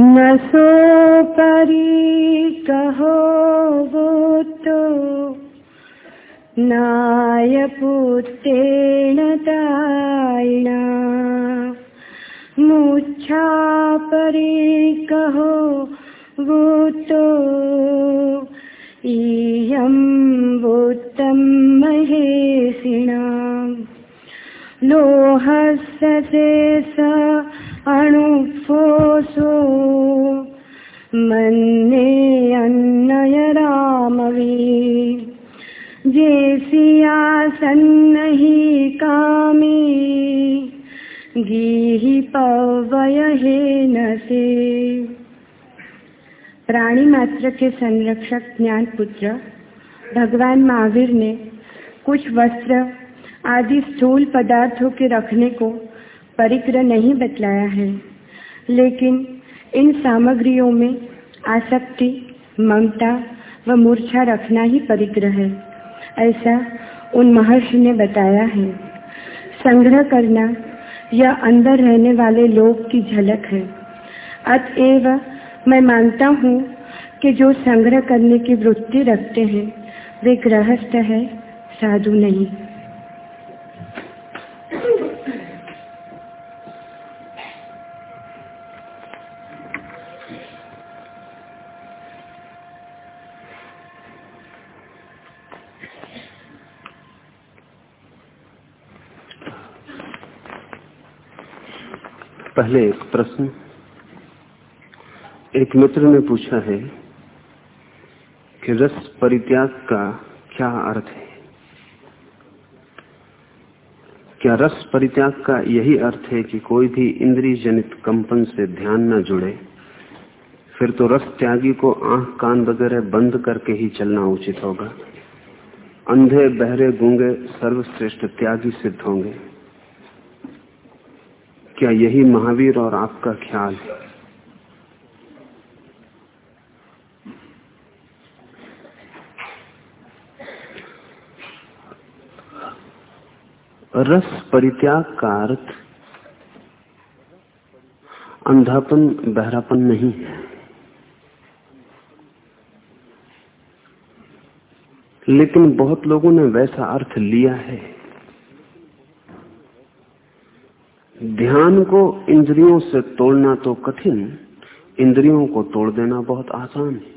न सो परी कहो वो तो। नायपुत्रेण तायिणा। मुच्छा परी कहो वो तो। इयं भूतं महेशिणा लोहस्य स अणुफोसो। मन्ये अन्नय रामवी। जेसिया सन्नहि कामी। गीहि पवय न से प्राणी मात्र के संरक्षक ज्ञान पुत्र भगवान महावीर ने कुछ वस्त्र आदि स्थूल पदार्थों के रखने को परिग्रह नहीं बतलाया है। लेकिन इन सामग्रियों में आसक्ति, ममता व मूर्छा रखना ही परिग्रह है, ऐसा उन महर्षि ने बताया है। संग्रह करना यह अंदर रहने वाले लोग की झलक है। अतएव मैं मानता हूँ कि जो संग्रह करने की वृत्ति रखते हैं, वे गृहस्थ है, साधु नहीं। पहले एक प्रश्न एक मित्र ने पूछा है कि रस परित्याग का क्या अर्थ है? क्या रस परित्याग का यही अर्थ है कि कोई भी इंद्रिय जनित कंपन से ध्यान न जुड़े? फिर तो रस त्यागी को आँख कान वगैरह बंद करके ही चलना उचित होगा। अंधे बहरे गूँगे सर्वश्रेष्ठ त्यागी सिद्ध होंगे। क्या यही महावीर और आपका ख्याल? है रस परित्याग का अर्थ अंधापन, बहरापन नहीं है। लेकिन बहुत लोगों ने वैसा अर्थ लिया है। ध्यान को इंद्रियों से तोड़ना तो कठिन, इंद्रियों को तोड़ देना बहुत आसान है।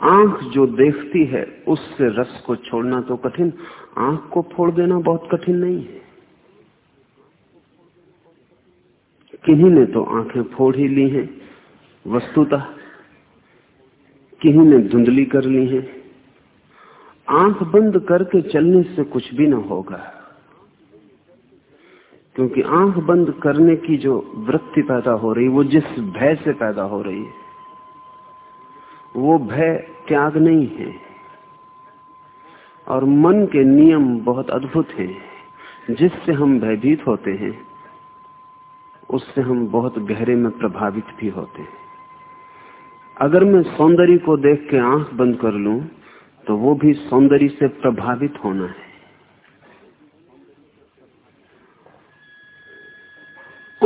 आँख जो देखती है, उससे रस को छोड़ना तो कठिन, आँख को फोड़ देना बहुत कठिन नहीं है। किन्हीं ने तो आँखें फोड़ ही ली हैं, वस्तुतः किन्हीं ने धुंधली कर ली है। आँख बंद करके चलने से कुछ भी ना होगा। क्योंकि आँख बंद करने की जो वृत्ति पैदा हो रही, वो जिस भय से पैदा हो रही है, वो भय त्याग नहीं है। और मन के नियम बहुत अद्भुत हैं। जिससे हम भयभीत होते हैं, उससे हम बहुत गहरे में प्रभावित भी होते हैं। अगर मैं सौंदर्य को देख के आँख बंद कर लूँ तो वो भी सौंदर्य से प्रभावित होना है।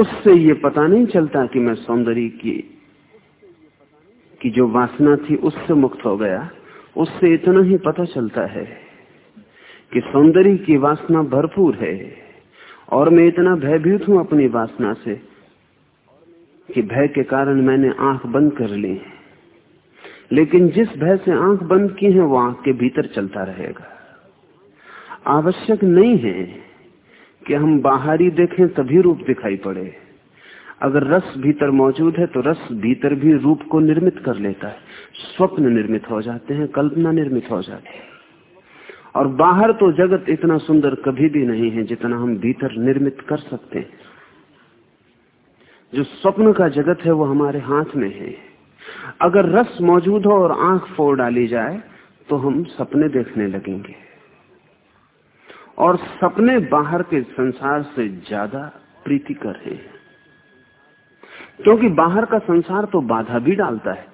उससे ये पता नहीं चलता कि मैं सौंदर्य की की जो वासना थी उससे मुक्त हो गया। उससे इतना ही पता चलता है कि सौंदर्य की वासना भरपूर है। और मैं इतना भयभीत हूँ अपनी वासना से कि भय के कारण मैंने आँख बंद कर ली है। लेकिन जिस भय से आँख बंद की है, वो आँख के भीतर चलता रहेगा। आवश्यक नहीं है कि हम बाहरी देखें तभी रूप दिखाई पड़े। अगर रस भीतर मौजूद है तो रस भीतर भी रूप को निर्मित कर लेता है। स्वप्न निर्मित हो जाते हैं, कल्पना निर्मित हो जाती है। और बाहर तो जगत इतना सुंदर कभी भी नहीं है जितना हम भीतर निर्मित कर सकते हैं। जो स्वप्न का जगत है, वो हमारे हाथ में है। अगर रस मौजूद हो और आँख फोड़ डाली जाए तो हम सपने देखने लगेंगे। और सपने बाहर के संसार से ज़्यादा प्रीतिकर हैं। क्योंकि बाहर का संसार तो बाधा भी डालता है।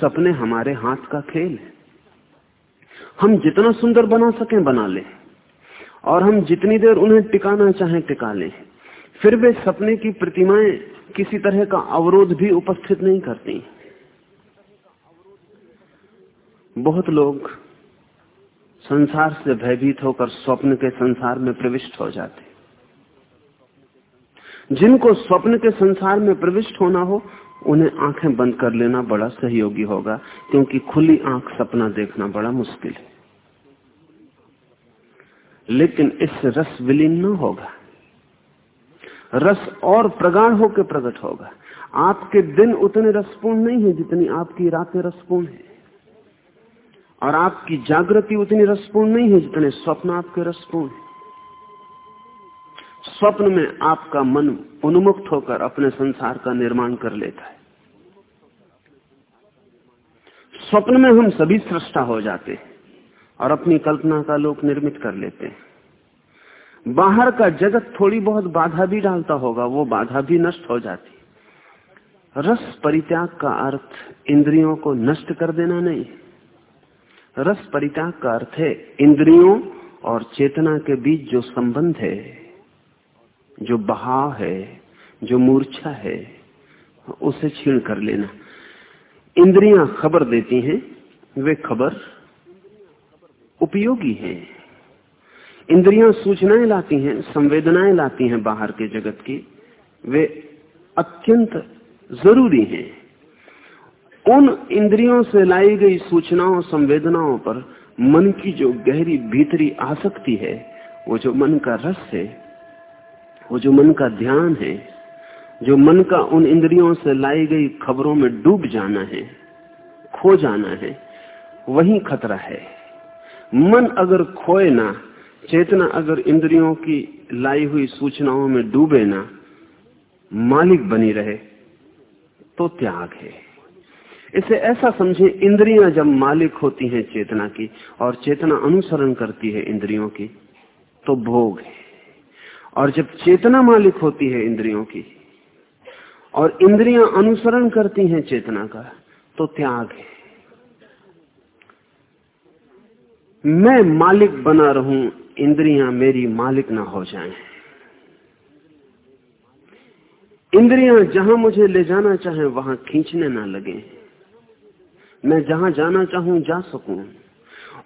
सपने हमारे हाथ का खेल है। हम जितना सुंदर बना सकें, बना लें। और हम जितनी देर उन्हें टिकाना चाहें, टिका लें। फिर वे सपने की प्रतिमाएँ किसी तरह का अवरोध भी उपस्थित नहीं करती। बहुत लोग संसार से भयभीत होकर स्वप्न के संसार में प्रविष्ट हो जाते जिनको स्वप्न के संसार में प्रविष्ट होना हो, उन्हें आँखें बंद कर लेना बड़ा सहयोगी होगा, क्योंकि खुली आँख सपना देखना बड़ा मुश्किल है। लेकिन इससे रस विलीन न होगा। रस और प्रगाढ़ होकर प्रकट होगा। आपके दिन उतने रसपूर्ण नहीं है जितनी आपकी रातें रसपूर्ण है। और आपकी जागृति उतनी रसपूर्ण नहीं है जितने स्वप्न आपके रसपूर्ण है। स्वप्न में आपका मन उन्मुक्त होकर अपने संसार का निर्माण कर लेता है। स्वप्न में हम सभी सृष्टा हो जाते हैं और अपनी कल्पना का लोक निर्मित कर लेते हैं। बाहर का जगत थोड़ी बहुत बाधा भी डालता होगा, वो बाधा भी नष्ट हो जाती रस परित्याग का अर्थ इंद्रियों को नष्ट कर देना नहीं रस परित्याग का अर्थ है इंद्रियों और चेतना के बीच जो संबंध है, जो बहाव है, जो मूर्छा है, उसे छीण कर लेना। इंद्रियाँ खबर देती हैं, वे खबर उपयोगी है। इंद्रियाँ सूचनाएँ लाती हैं, संवेदनाएँ लाती हैं बाहर के जगत की, वे अत्यंत ज़रूरी हैं। उन इंद्रियों से लाई गई सूचनाओं, संवेदनाओं पर मन की जो गहरी भीतरी आसक्ति है, वो जो मन का रस है, वो जो मन का ध्यान है, जो मन का उन इंद्रियों से लाई गई खबरों में डूब जाना है, खो जाना है, वही खतरा है। मन अगर खोए ना, चेतना अगर इंद्रियों की लाई हुई सूचनाओं में डूबे ना, मालिक बनी रहे तो त्याग है। इसे ऐसा समझे, इंद्रियाँ जब मालिक होती हैं चेतना की और चेतना अनुसरण करती है इंद्रियों की तो भोग है। और जब चेतना मालिक होती है इंद्रियों की और इंद्रियाँ अनुसरण करती हैं चेतना का तो त्याग है। मैं मालिक बना रहूँ, इंद्रियाँ मेरी मालिक ना हो जाएँ। इंद्रियाँ जहाँ मुझे ले जाना चाहे, वहाँ खींचने ना लगे। मैं जहाँ जाना चाहूँ जा सकूँ।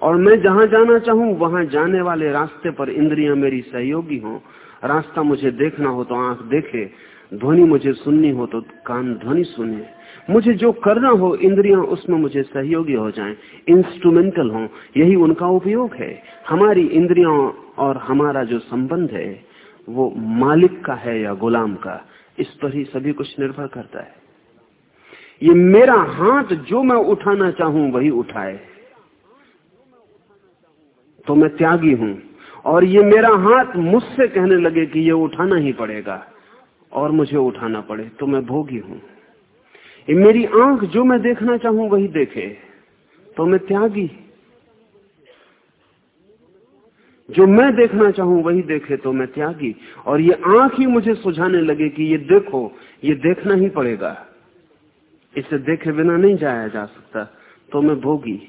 और मैं जहाँ जाना चाहूँ वहाँ जाने वाले रास्ते पर इंद्रियाँ मेरी सहयोगी हों। रास्ता मुझे देखना हो तो आँख देखे ध्वनि मुझे सुननी हो तो कान ध्वनि सुने। मुझे जो करना हो इंद्रियाँ उसमें मुझे सहयोगी हो जाएँ, इंस्ट्रूमेंटल हो। यही उनका उपयोग है। हमारी इंद्रियों और हमारा जो संबंध है वो मालिक का है या गुलाम का। इस पर ही सभी कुछ निर्भर करता है। ये मेरा हाथ जो मैं उठाना चाहूँ, वही उठाए। तो मैं त्यागी हूँ। और ये मेरा हाथ मुझसे कहने लगे कि ये उठाना ही पड़ेगा, और मुझे उठाना पड़े तो मैं भोगी हूँ। ये मेरी आँख जो मैं देखना चाहूँ, वही देखे। तो मैं त्यागी। जो मैं देखना चाहूँ, वही देखे तो मैं त्यागी। और ये आँख ही मुझे सुझाने लगे कि ये देखो, ये देखना ही पड़ेगा। इसे देखे बिना नहीं जाया जा सकता। तो मैं भोगी।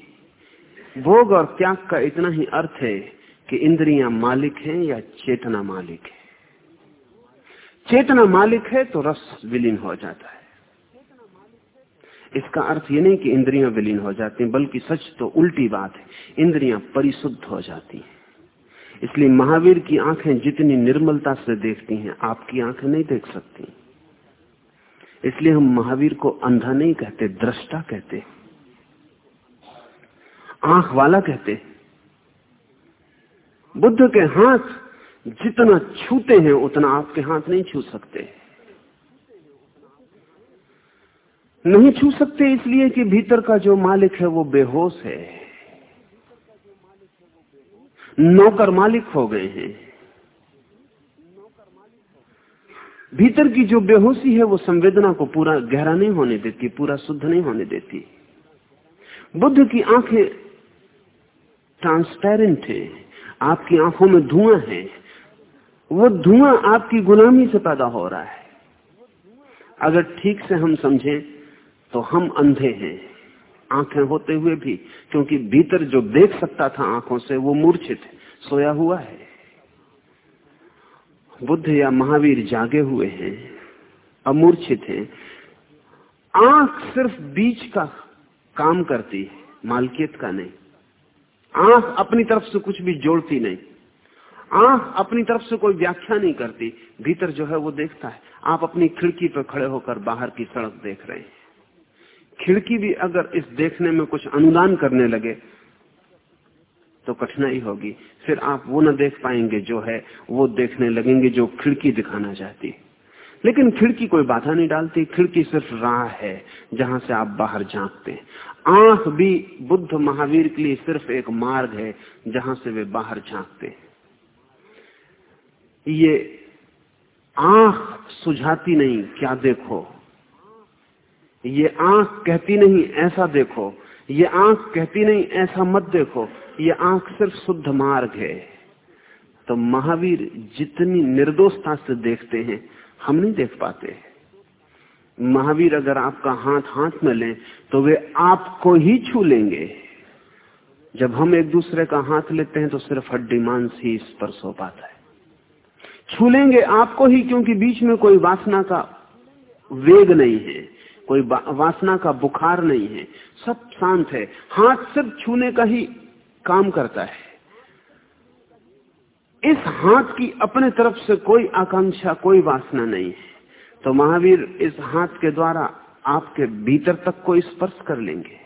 भोग और त्याग का इतना ही अर्थ है कि इंद्रियाँ मालिक हैं या चेतना मालिक है। चेतना मालिक है तो रस विलीन हो जाता है। इसका अर्थ ये नहीं कि इंद्रियाँ विलीन हो जाती हैं बल्कि सच तो उल्टी बात है। इंद्रियाँ परिशुद्ध हो जाती हैं। इसलिए महावीर की आँखें जितनी निर्मलता से देखती हैं, आपकी आँखें नहीं देख सकती। इसलिए हम महावीर को अंधा नहीं कहते, दृष्टा कहते आँख वाला कहते बुद्ध के हाथ जितना छूते हैं, उतना आपके हाथ नहीं छू सकते। नहीं छू सकते इसलिए कि भीतर का जो मालिक है, वो बेहोश है। नौकर मालिक हो गए हैं। भीतर की जो बेहोशी है, वो संवेदना को पूरा गहरा नहीं होने देती, पूरा शुद्ध नहीं होने देती। बुद्ध की आँखें ट्रांसपेरेंट है, आपकी आँखों में धुआँ है। वो धुआँ आपकी गुलामी से पैदा हो रहा है। अगर ठीक से हम समझें तो हम अंधे हैं। आँखें होते हुए भी, क्योंकि भीतर जो देख सकता था आँखों से, वो मूर्छित सोया हुआ है। बुद्ध या महावीर जागे हुए हैं, अमूर्छित हैं, आँख सिर्फ़ बीच का काम करती है, मालकियत का नहीं। आँख अपनी तरफ़ से कुछ भी जोड़ती नहीं। आँख अपनी तरफ़ से कोई व्याख्या नहीं करती, भीतर जो है वो देखता है। आप अपनी खिड़की पर खड़े होकर बाहर की सड़क देख रहे हैं। खिड़की भी अगर इस देखने में कुछ अनुदान करने लगे तो कठिनाई होगी। फिर आप वो न देख पाएँगे जो है, वो देखने लगेंगे जो खिड़की दिखाना चाहती। है लेकिन खिड़की कोई बाधा नहीं डालती, खिड़की सिर्फ़ राह है जहाँ से आप बाहर झांकते हैं। आँख भी बुद्ध महावीर के लिए सिर्फ़ एक मार्ग है जहाँ से वे बाहर झांकते हैं। ये आँख सुझाती नहीं, क्या देखो? ये आँख कहती नहीं, ऐसा देखो। ये आँख कहती नहीं, ऐसा मत देखो, ये आँख सिर्फ़ शुद्ध मार्ग है। तो महावीर जितनी निर्दोषता से देखते हैं, हम नहीं देख पाते। महावीर अगर आपका हाथ हाथ में लें तो वे आपको ही छू लेंगे। जब हम एक दूसरे का हाथ लेते हैं तो सिर्फ़ हड्डी मांस ही स्पर्श हो पाता है। छू लेंगे आपको ही, क्योंकि बीच में कोई वासना का वेग नहीं है। कोई वासना का बुखार नहीं है। सब शांत है। हाथ सिर्फ़ छूने का ही काम करता है। इस हाथ की अपने तरफ़ से कोई आकांक्षा, कोई वासना नहीं है। तो महावीर इस हाथ के द्वारा आपके भीतर तक को स्पर्श कर लेंगे।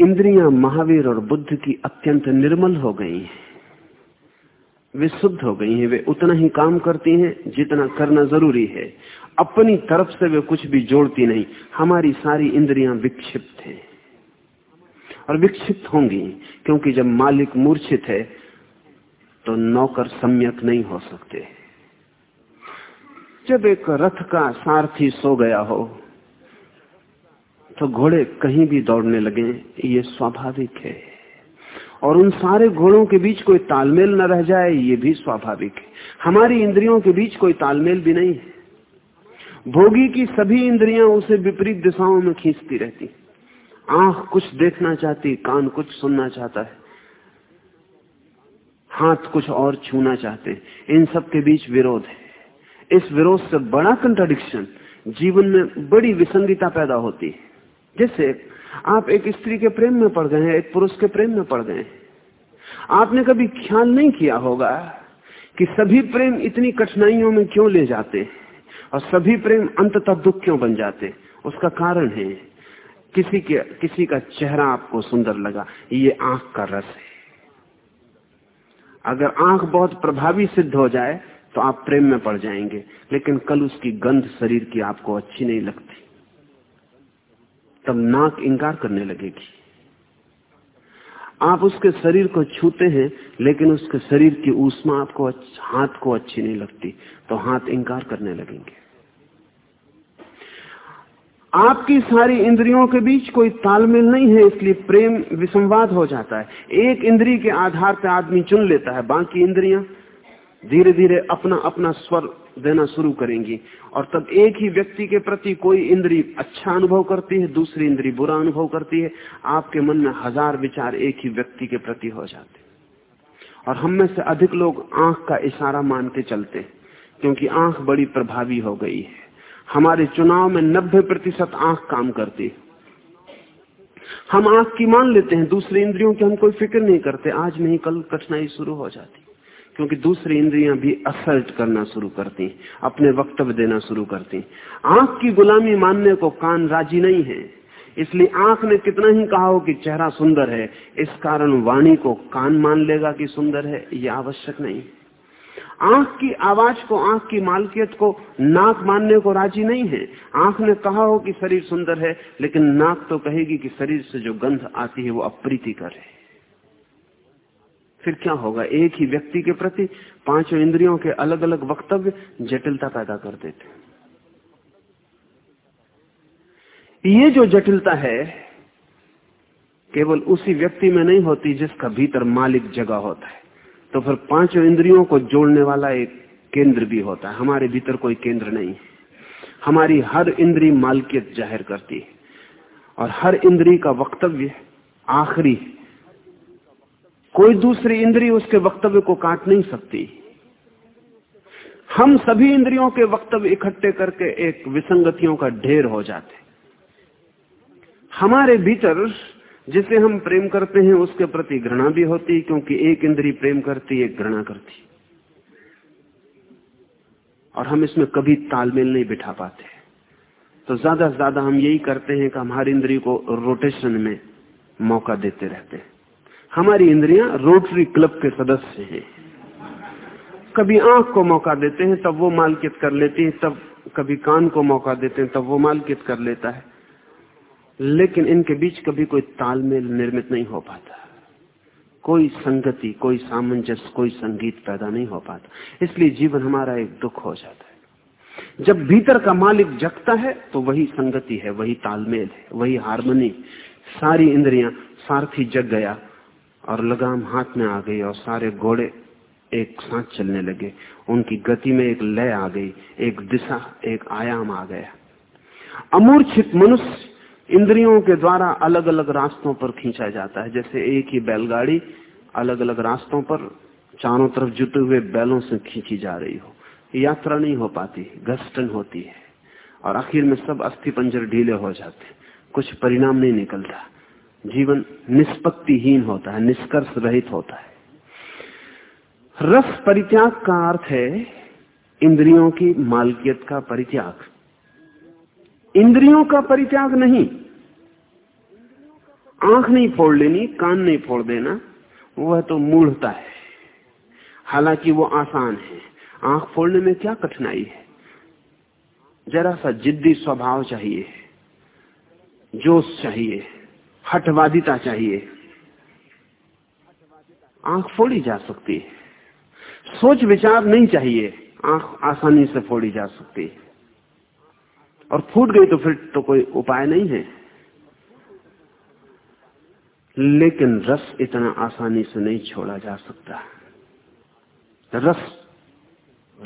इंद्रियाँ महावीर और बुद्ध की अत्यंत निर्मल हो गई हैं। वे शुद्ध हो गई हैं। वे उतना ही काम करती हैं जितना करना ज़रूरी है। अपनी तरफ़ से वे कुछ भी जोड़ती नहीं। हमारी सारी इंद्रियाँ विक्षिप्त हैं। और विक्षिप्त होंगी, क्योंकि जब मालिक मूर्छित है तो नौकर सम्यक नहीं हो सकते। जब एक रथ का सारथी सो गया हो तो घोड़े कहीं भी दौड़ने लगे, ये स्वाभाविक है। और उन सारे घोड़ों के बीच कोई तालमेल न रह जाए, ये भी स्वाभाविक है। हमारी इंद्रियों के बीच कोई तालमेल भी नहीं है। भोगी की सभी इंद्रियाँ उसे विपरीत दिशाओं में खींचती रहती। आँख कुछ देखना चाहती, कान कुछ सुनना चाहता है। हाथ कुछ और छूना चाहते। इन सब के बीच विरोध है। इस विरोध से बड़ा कंट्राडिक्शन जीवन में बड़ी विसंगता पैदा होती है। जैसे आप एक स्त्री के प्रेम में पड़ गए हैं, एक पुरुष के प्रेम में पड़ गए आपने कभी ख्याल नहीं किया होगा कि सभी प्रेम इतनी कठिनाइयों में क्यों ले जाते और सभी प्रेम अंततः दुख क्यों बन जाते? उसका कारण है, किसी के, किसी का चेहरा आपको सुंदर लगा, ये आँख का रस है। अगर आँख बहुत प्रभावी सिद्ध हो जाए तो आप प्रेम में पड़ जाएँगे, लेकिन कल उसकी गंध शरीर की आपको अच्छी नहीं लगती। तब नाक इंकार करने लगेगी। आप उसके शरीर को छूते हैं, लेकिन उसके शरीर की ऊष्मा आपको हाथ को अच्छी नहीं लगती तो हाथ इंकार करने लगेंगे। आपकी सारी इंद्रियों के बीच कोई तालमेल नहीं है, इसलिए प्रेम विसंवाद हो जाता है। एक इंद्री के आधार पर आदमी चुन लेता है, बाकी इंद्रियाँ धीरे धीरे अपना अपना स्वर देना शुरू करेंगी। और तब एक ही व्यक्ति के प्रति कोई इंद्री अच्छा अनुभव करती है, दूसरी इंद्री बुरा अनुभव करती है। आपके मन में हज़ार विचार एक ही व्यक्ति के प्रति हो जाते और हम में से अधिक लोग आँख का इशारा मान के चलते क्योंकि आँख बड़ी प्रभावी हो गई है। हमारे चुनाव में नब्बे प्रतिशत आँख काम करती है। हम आँख की मान लेते हैं, दूसरी इंद्रियों की हम कोई फ़िक्र नहीं करते। आज नहीं, कल कठिनाई शुरू हो जाती। क्योंकि दूसरी इंद्रियाँ भी असल्ट करना शुरू करती अपने वक्तव्य देना शुरू करती आँख की गुलामी मानने को कान राज़ी नहीं है। इसलिए आँख ने कितना ही कहा हो कि चेहरा सुंदर है, इस कारण वाणी को कान मान लेगा कि सुंदर है यह आवश्यक नहीं। आँख की आवाज़ को, आँख की मालकियत को नाक मानने को राज़ी नहीं है। आँख ने कहा हो कि शरीर सुंदर है, लेकिन नाक तो कहेगी कि शरीर से जो गंध आती है वो अप्रीतिकर है। फिर क्या होगा? एक ही व्यक्ति के प्रति पाँचों इंद्रियों के अलग अलग वक्तव्य जटिलता पैदा कर देते ये जो जटिलता है, केवल उसी व्यक्ति में नहीं होती जिसका भीतर मालिक जगह होता है। तो फिर पाँचों इंद्रियों को जोड़ने वाला एक केंद्र भी होता है। हमारे भीतर कोई केंद्र नहीं है। हमारी हर इंद्री मालकियत ज़ाहिर करती है। और हर इंद्री का वक्तव्य आखिरी कोई दूसरी इंद्री उसके वक्तव्य को काट नहीं सकती। हम सभी इंद्रियों के वक्तव्य इकट्ठे करके एक विसंगतियों का ढेर हो जाते। हमारे भीतर जिसे हम प्रेम करते हैं, उसके प्रति घृणा भी होती है क्योंकि एक इंद्री प्रेम करती, एक घृणा करती। और हम इसमें कभी तालमेल नहीं बिठा पाते। तो ज़्यादा से ज़्यादा हम यही करते हैं कि हमारी इंद्री को रोटेशन में मौका देते रहते हैं। हमारी इंद्रियाँ रोटरी क्लब के सदस्य हैं। कभी आँख को मौका देते हैं, तब वो मालकित कर लेती है, तब कभी कान को मौका देते हैं, तब वो मालकित कर लेता है। लेकिन इनके बीच कभी कोई तालमेल निर्मित नहीं हो पाता। कोई संगति, कोई सामंजस्य, कोई संगीत पैदा नहीं हो पाता। इसलिए जीवन हमारा एक दुख हो जाता है। जब भीतर का मालिक जगता है तो वही संगति है, वही तालमेल है, वही हारमोनी। सारी इंद्रियाँ सारथी जग गया। और लगाम हाथ में आ गई और सारे घोड़े एक साथ चलने लगे। उनकी गति में एक लय आ गई, एक दिशा, एक आयाम आ गया। अमूर्छित मनुष्य इंद्रियों के द्वारा अलग अलग रास्तों पर खींचा जाता है। जैसे एक ही बैलगाड़ी अलग अलग रास्तों पर चारों तरफ़ जुटे हुए बैलों से खींची जा रही हो। यात्रा नहीं हो पाती घस्टन होती है और आखिर में सब अस्थि पंजर ढीले हो जाते कुछ परिणाम नहीं निकलता। जीवन निष्पत्तिहीन होता है, निष्कर्ष रहित होता है। रस परित्याग का अर्थ है इंद्रियों की मालकियत का परित्याग। इंद्रियों का परित्याग नहीं। आँख नहीं फोड़ लेनी, कान नहीं फोड़ देना, वह तो मूढ़ता है। हालाँकि वो आसान है। आँख फोड़ने में क्या कठिनाई है? जरा सा जिद्दी स्वभाव चाहिए, जोश चाहिए। हटवादिता चाहिए। आँख फोड़ी जा सकती है। सोच विचार नहीं चाहिए। आँख आसानी से फोड़ी जा सकती है। और फूट गई तो फिर तो कोई उपाय नहीं है। लेकिन रस इतना आसानी से नहीं छोड़ा जा सकता। रस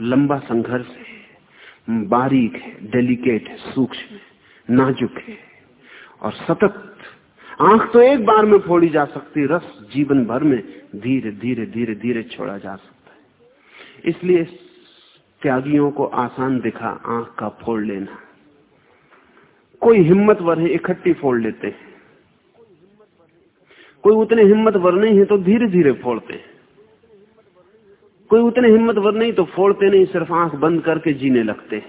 लंबा संघर्ष है, बारीक है डेलिकेट है, सूक्ष्म है, नाजुक है। और सतत आँख तो एक बार में फोड़ी जा सकती, रस जीवन भर में धीरे धीरे धीरे धीरे छोड़ा जा सकता है। इसलिए त्यागियों को आसान दिखा आँख का फोड़ लेना। कोई हिम्मतवर है इकट्ठी फोड़ लेते हैं। कोई उतने हिम्मतवर नहीं है तो धीरे धीरे फोड़ते हैं। कोई उतने हिम्मतवर नहीं तो फोड़ते नहीं, सिर्फ़ आँख बंद करके जीने लगते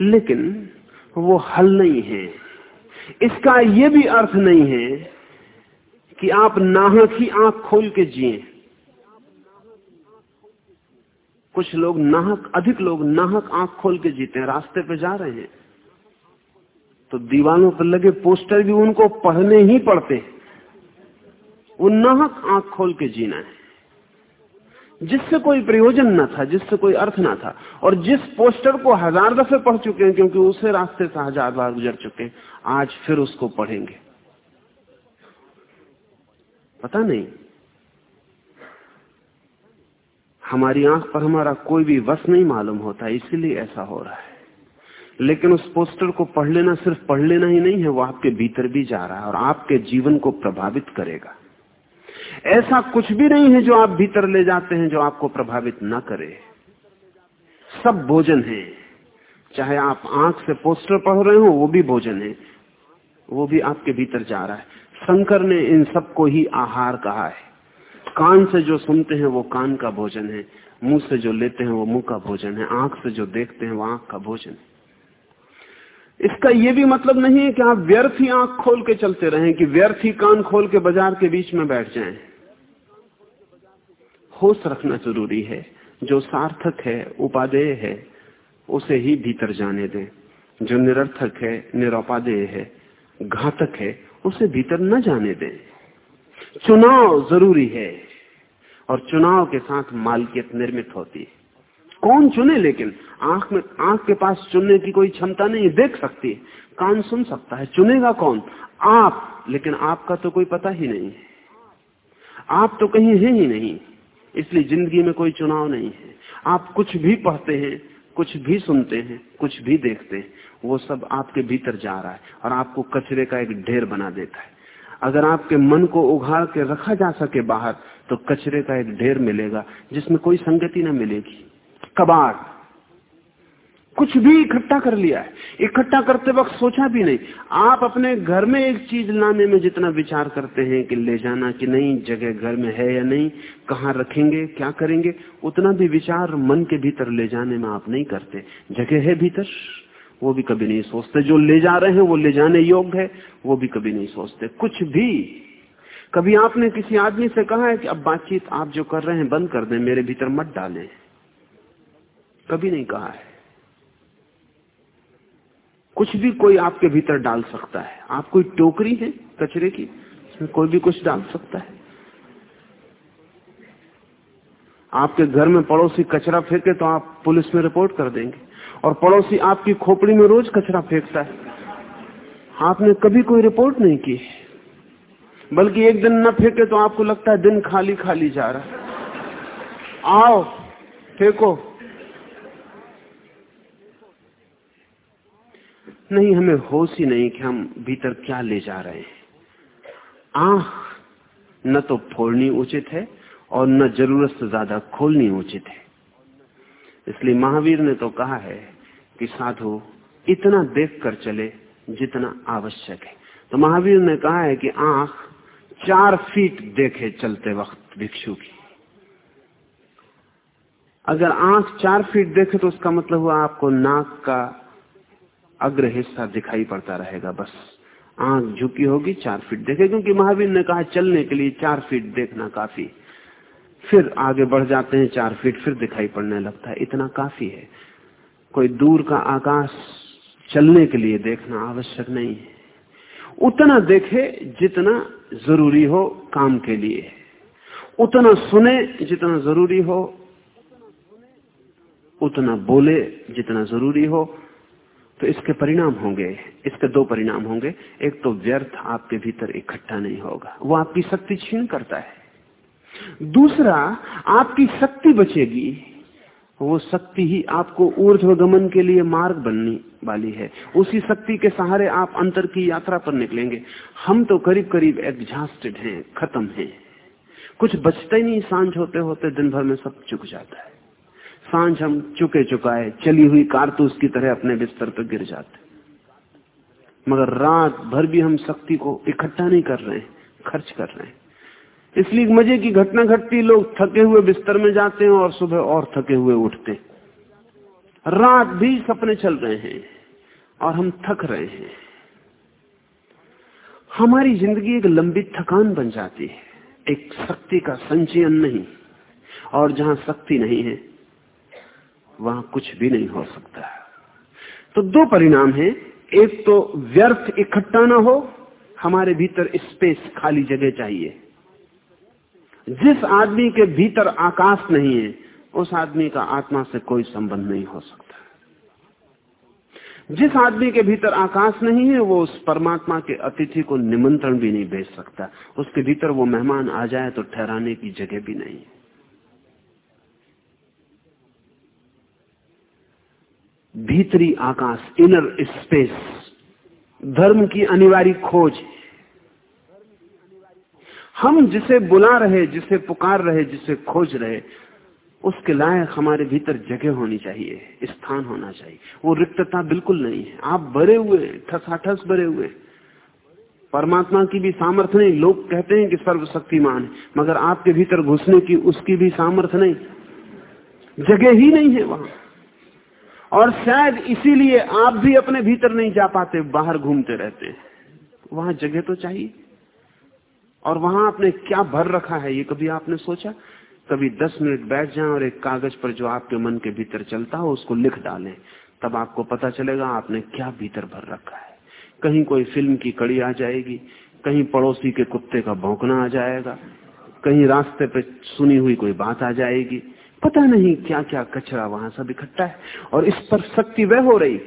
लेकिन वो हल नहीं है। इसका यह भी अर्थ नहीं है कि आप नाहक ही आँख खोल के जिए। कुछ लोग नाहक, अधिक लोग नाहक आँख खोल के जीते हैं, रास्ते पे जा रहे हैं। तो दीवालों पर लगे पोस्टर भी उनको पढ़ने ही पड़ते वो नाहक आँख खोल के जीना है। जिससे कोई प्रयोजन न था, जिससे कोई अर्थ ना था, और जिस पोस्टर को हज़ार दफे पढ़ चुके हैं, क्योंकि उसे रास्ते से हज़ार बार गुजर चुके हैं आज फिर उसको पढ़ेंगे। पता नहीं। हमारी आँख पर हमारा कोई भी वश नहीं मालूम होता, इसीलिए ऐसा हो रहा है। लेकिन उस पोस्टर को पढ़ लेना सिर्फ़ पढ़ लेना ही नहीं है, वो आपके भीतर भी जा रहा है और आपके जीवन को प्रभावित करेगा। ऐसा कुछ भी नहीं है जो आप भीतर ले जाते हैं जो आपको प्रभावित न करे। सब भोजन है। चाहे आप आँख से पोस्टर पढ़ रहे हो, वो भी भोजन है। वो भी आपके भीतर जा रहा है। शंकर ने इन सबको ही आहार कहा है। कान से जो सुनते हैं वो कान का भोजन है, मुँह से जो लेते हैं वो मुँह का भोजन है, आँख से जो देखते हैं वो आँख का भोजन है। इसका यह भी मतलब नहीं है कि आप व्यर्थ ही आँख खोल के चलते रहें, कि व्यर्थ ही कान खोल के बाज़ार के बीच में बैठ जाएँ। होश रखना ज़रूरी है। जो सार्थक है, उपादेय है, उसे ही भीतर जाने दें। जो निरर्थक है, निरोपादेय है घातक है, उसे भीतर न जाने दें। चुनाव ज़रूरी है और चुनाव के साथ मालकियत निर्मित होती है। कौन चुने, लेकिन आँख में, आँख के पास चुनने की कोई क्षमता नहीं देख सकती। कान सुन सकता है, चुनेगा कौन? आप, लेकिन आपका तो कोई पता ही नहीं है। आप तो कहीं है ही नहीं, इसलिए ज़िंदगी में कोई चुनाव नहीं है। आप कुछ भी पढ़ते हैं कुछ भी सुनते हैं, कुछ भी देखते हैं, वो सब आपके भीतर जा रहा है और आपको कचरे का एक ढेर बना देता है। अगर आपके मन को उघाड़ के रखा जा सके बाहर तो कचरे का एक ढेर मिलेगा, जिसमें कोई संगति न मिलेगी। कबाड़ कुछ भी इकट्ठा कर लिया है। इकट्ठा करते वक्त सोचा भी नहीं। आप अपने घर में एक चीज़ लाने में जितना विचार करते हैं कि ले जाना कि नहीं, जगह घर में है या नहीं, कहाँ रखेंगे, क्या करेंगे, उतना भी विचार मन के भीतर ले जाने में आप नहीं करते। जगह है भीतर, वो भी कभी नहीं सोचते। जो ले जा रहे हैं, वो ले जाने योग्य है, वो भी कभी नहीं सोचते। कुछ भी। कभी आपने किसी आदमी से कहा है कि अब बातचीत आप जो कर रहे हैं, बंद कर दें, मेरे भीतर मत डालें। कभी नहीं कहा है। कुछ भी कोई आपके भीतर डाल सकता है। आप कोई टोकरी है कचरे की इसमें कोई भी कुछ डाल सकता है। आपके घर में पड़ोसी कचरा फेंके तो आप पुलिस में रिपोर्ट कर देंगे। और पड़ोसी आपकी खोपड़ी में रोज कचरा फेंकता है। आपने कभी कोई रिपोर्ट नहीं की। बल्कि एक दिन न फेंके तो आपको लगता है दिन खाली खाली जा रहा है। आओ, फेंको। नहीं, हमें होश ही नहीं कि हम भीतर क्या ले जा रहे हैं। आँख न तो फोड़नी उचित है और न ज़रूरत से ज़्यादा खोलनी उचित है। इसलिए महावीर ने तो कहा है कि साधु इतना देख कर चले जितना आवश्यक है। तो महावीर ने कहा है कि आँख चार फीट देखे चलते वक्त भिक्षु की। अगर आँख चार फीट देखे तो उसका मतलब हुआ आपको नाक का अग्र हिस्सा दिखाई पड़ता रहेगा, बस। आँख झुकी होगी, चार फीट देखे, क्योंकि महावीर ने कहा, चलने के लिए चार फीट देखना काफ़ी। फिर आगे बढ़ जाते हैं, चार फीट फिर दिखाई पड़ने लगता है। इतना काफ़ी है। कोई दूर का आकाश चलने के लिए देखना आवश्यक नहीं है। उतना देखे जितना ज़रूरी हो काम के लिए। उतना सुने जितना ज़रूरी हो, उतना बोले जितना ज़रूरी हो तो इसके परिणाम होंगे, इसके दो परिणाम होंगे। एक तो व्यर्थ आपके भीतर इकट्ठा नहीं होगा, वो आपकी शक्ति छीन करता है। दूसरा, आपकी शक्ति बचेगी, वो शक्ति ही आपको ऊर्ध्वगमन के लिए मार्ग बनने वाली है। उसी शक्ति के सहारे आप अंतर की यात्रा पर निकलेंगे। हम तो करीब करीब एग्जास्टेड हैं, खत्म हैं। कुछ बचता नहीं, साँझ होते होते दिन भर में सब चुक जाता है। साँझ हम चुके चुकाए, चली हुई कारतूस की तरह अपने बिस्तर पर गिर जाते। मगर रात भर भी हम शक्ति को इकट्ठा नहीं कर रहे हैं, खर्च कर रहे हैं। इसलिए मज़े की घटना घटती, लोग थके हुए बिस्तर में जाते हैं और सुबह और थके हुए उठते। रात भी सपने चल रहे हैं और हम थक रहे हैं। हमारी ज़िंदगी एक लंबी थकान बन जाती है, एक शक्ति का संचयन नहीं, और जहाँ शक्ति नहीं है वहाँ कुछ भी नहीं हो सकता तो दो परिणाम हैं। एक तो व्यर्थ इकट्ठा ना हो, हमारे भीतर स्पेस खाली जगह चाहिए। जिस आदमी के भीतर आकाश नहीं है, उस आदमी का आत्मा से कोई संबंध नहीं हो सकता। जिस आदमी के भीतर आकाश नहीं है, वो उस परमात्मा के अतिथि को निमंत्रण भी नहीं भेज सकता। उसके भीतर वो मेहमान आ जाए तो ठहराने की जगह भी नहीं है। भीतरी आकाश इनर स्पेस धर्म की अनिवार्य खोज हम जिसे बुला रहे, जिसे पुकार रहे, जिसे खोज रहे, उसके लायक हमारे भीतर जगह होनी चाहिए, स्थान होना चाहिए। वो रिक्तता बिल्कुल नहीं है। आप भरे हुए ठसाठस भरे हुए परमात्मा की भी सामर्थ्य नहीं। लोग कहते हैं कि सर्वशक्तिमान है, मगर आपके भीतर घुसने की उसकी भी सामर्थ्य नहीं। जगह ही नहीं है वहाँ। और शायद इसीलिए आप भी अपने भीतर नहीं जा पाते, बाहर घूमते रहते। वहाँ जगह तो चाहिए। और वहाँ आपने क्या भर रखा है, ये कभी आपने सोचा? कभी दस मिनट बैठ जाएँ और एक कागज़ पर जो आपके मन के भीतर चलता हो, उसको लिख डालें। तब आपको पता चलेगा आपने क्या भीतर भर रखा है। कहीं कोई फ़िल्म की कड़ी आ जाएगी, कहीं पड़ोसी के कुत्ते का भौंकना आ जाएगा, कहीं रास्ते पे सुनी हुई कोई बात आ जाएगी। पता नहीं क्या क्या कचरा वहाँ सब इकट्ठा है और इस पर शक्ति वह हो रही,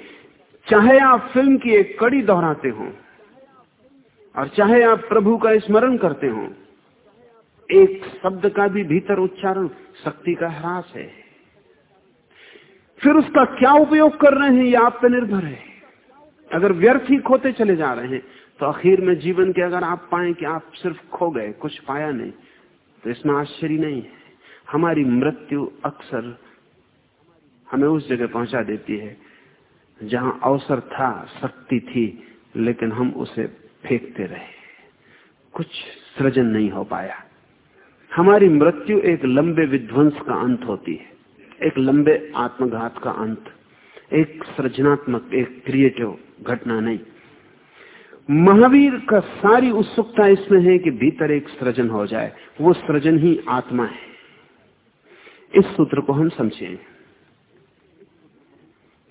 चाहे आप फ़िल्म की एक कड़ी दोहराते हो और चाहे आप प्रभु का स्मरण करते हो, एक शब्द का भी भीतर उच्चारण शक्ति का ह्रास है। फिर उसका क्या उपयोग कर रहे हैं ये आप पर निर्भर है। अगर व्यर्थ ही खोते चले जा रहे हैं तो आखिर में जीवन के अगर आप पाए कि आप सिर्फ़ खो गए, कुछ पाया नहीं तो इसमें आश्चर्य नहीं है। हमारी मृत्यु अक्सर हमें उस जगह पहुँचा देती है, जहाँ अवसर था, शक्ति थी, लेकिन हम उसे फेंकते रहे। कुछ सृजन नहीं हो पाया। हमारी मृत्यु एक लंबे विध्वंस का अंत होती है, एक लंबे आत्मघात का अंत, एक सृजनात्मक, एक क्रिएटिव घटना नहीं। महावीर का सारी उत्सुकता इसमें है कि भीतर एक सृजन हो जाए, वो सृजन ही आत्मा है। इस सूत्र को हम समझें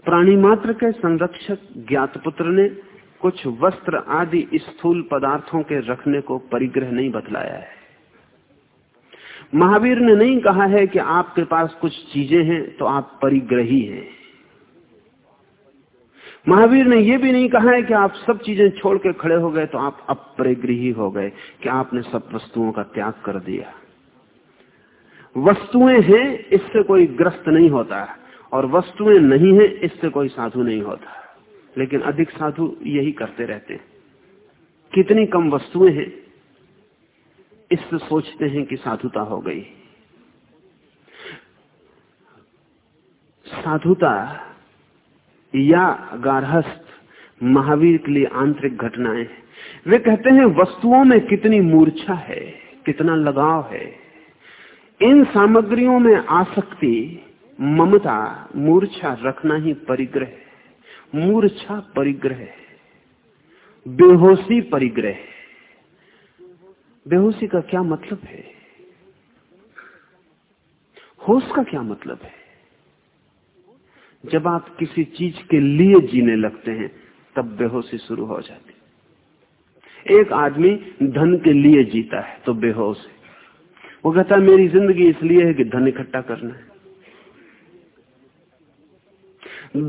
प्राणी मात्र के संरक्षक ज्ञात पुत्र ने कुछ वस्त्र आदि स्थूल पदार्थों के रखने को परिग्रह नहीं बतलाया है। महावीर ने नहीं कहा है कि आपके पास कुछ चीज़ें हैं तो आप परिग्रही हैं। महावीर ने यह भी नहीं कहा है कि आप सब चीज़ें छोड़ के खड़े हो गए तो आप अपरिग्रही हो गए, कि आपने सब वस्तुओं का त्याग कर दिया। वस्तुएँ हैं, इससे कोई ग्रस्त नहीं होता और वस्तुएँ नहीं है, इससे कोई साधु नहीं होता लेकिन अधिक साधु यही करते रहते हैं। कितनी कम वस्तुएँ हैं, इससे सोचते हैं कि साधुता हो गई। साधुता या गारहस्थ महावीर के लिए आंतरिक घटनाएँ वे कहते हैं, वस्तुओं में कितनी मूर्छा है, कितना लगाव है इन सामग्रियों में आसक्ति, ममता, मूर्छा रखना ही परिग्रह मूर्छा परिग्रह बेहोशी परिग्रह बेहोशी का क्या मतलब है? होश का क्या मतलब है? जब आप किसी चीज़ के लिए जीने लगते हैं, तब बेहोशी शुरू हो जाती एक आदमी धन के लिए जीता है तो बेहोश है। वो कहता मेरी ज़िंदगी इसलिए है कि धन इकट्ठा करना है।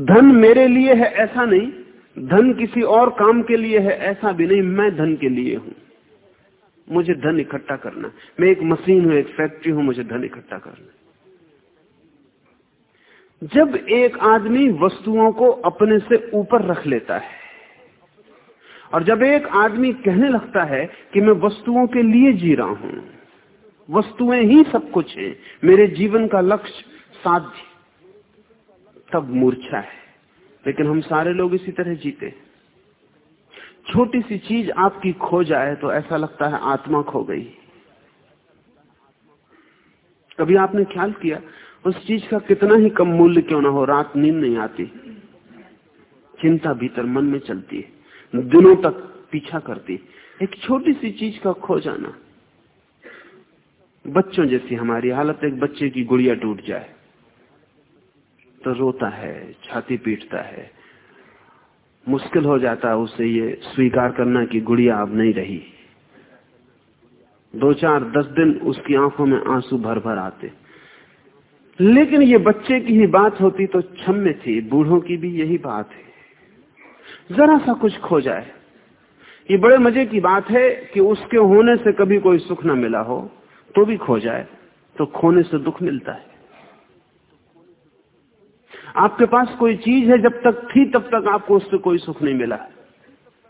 धन मेरे लिए है ऐसा नहीं, धन किसी और काम के लिए है ऐसा भी नहीं, मैं धन के लिए हूँ। मुझे धन इकट्ठा करना मैं एक मशीन हूँ, एक फैक्ट्री हूँ, मुझे धन इकट्ठा करना जब एक आदमी वस्तुओं को अपने से ऊपर रख लेता है, और जब एक आदमी कहने लगता है कि मैं वस्तुओं के लिए जी रहा हूँ वस्तुएँ ही सब कुछ है। मेरे जीवन का लक्ष्य साध्य। तब मूर्छा है। लेकिन हम सारे लोग इसी तरह जीते छोटी सी चीज़ आपकी खो जाए तो ऐसा लगता है आत्मा खो गई। कभी आपने ख्याल किया, उस चीज़ का कितना ही कम मूल्य क्यों ना हो, रात नींद नहीं आती। चिंता भीतर मन में चलती है। दिनों तक पीछा करती एक छोटी सी चीज़ का खो जाना। बच्चों जैसी हमारी हालत, एक बच्चे की गुड़िया टूट जाए तो रोता है, छाती पीटता है। मुश्किल हो जाता है उसे ये स्वीकार करना कि गुड़िया अब नहीं रही। दो चार, दस दिन उसकी आँखों में आँसू भर भर आते। लेकिन ये बच्चे की ही बात होती तो क्षम्य थी, बूढ़ों की भी यही बात है। जरा सा कुछ खो जाए। ये बड़े मज़े की बात है कि उसके होने से कभी कोई सुख ना मिला हो। तो भी खो जाए तो खोने से दुख मिलता है। आपके पास कोई चीज़ है, जब तक थी, तब तक आपको उससे कोई सुख नहीं मिला।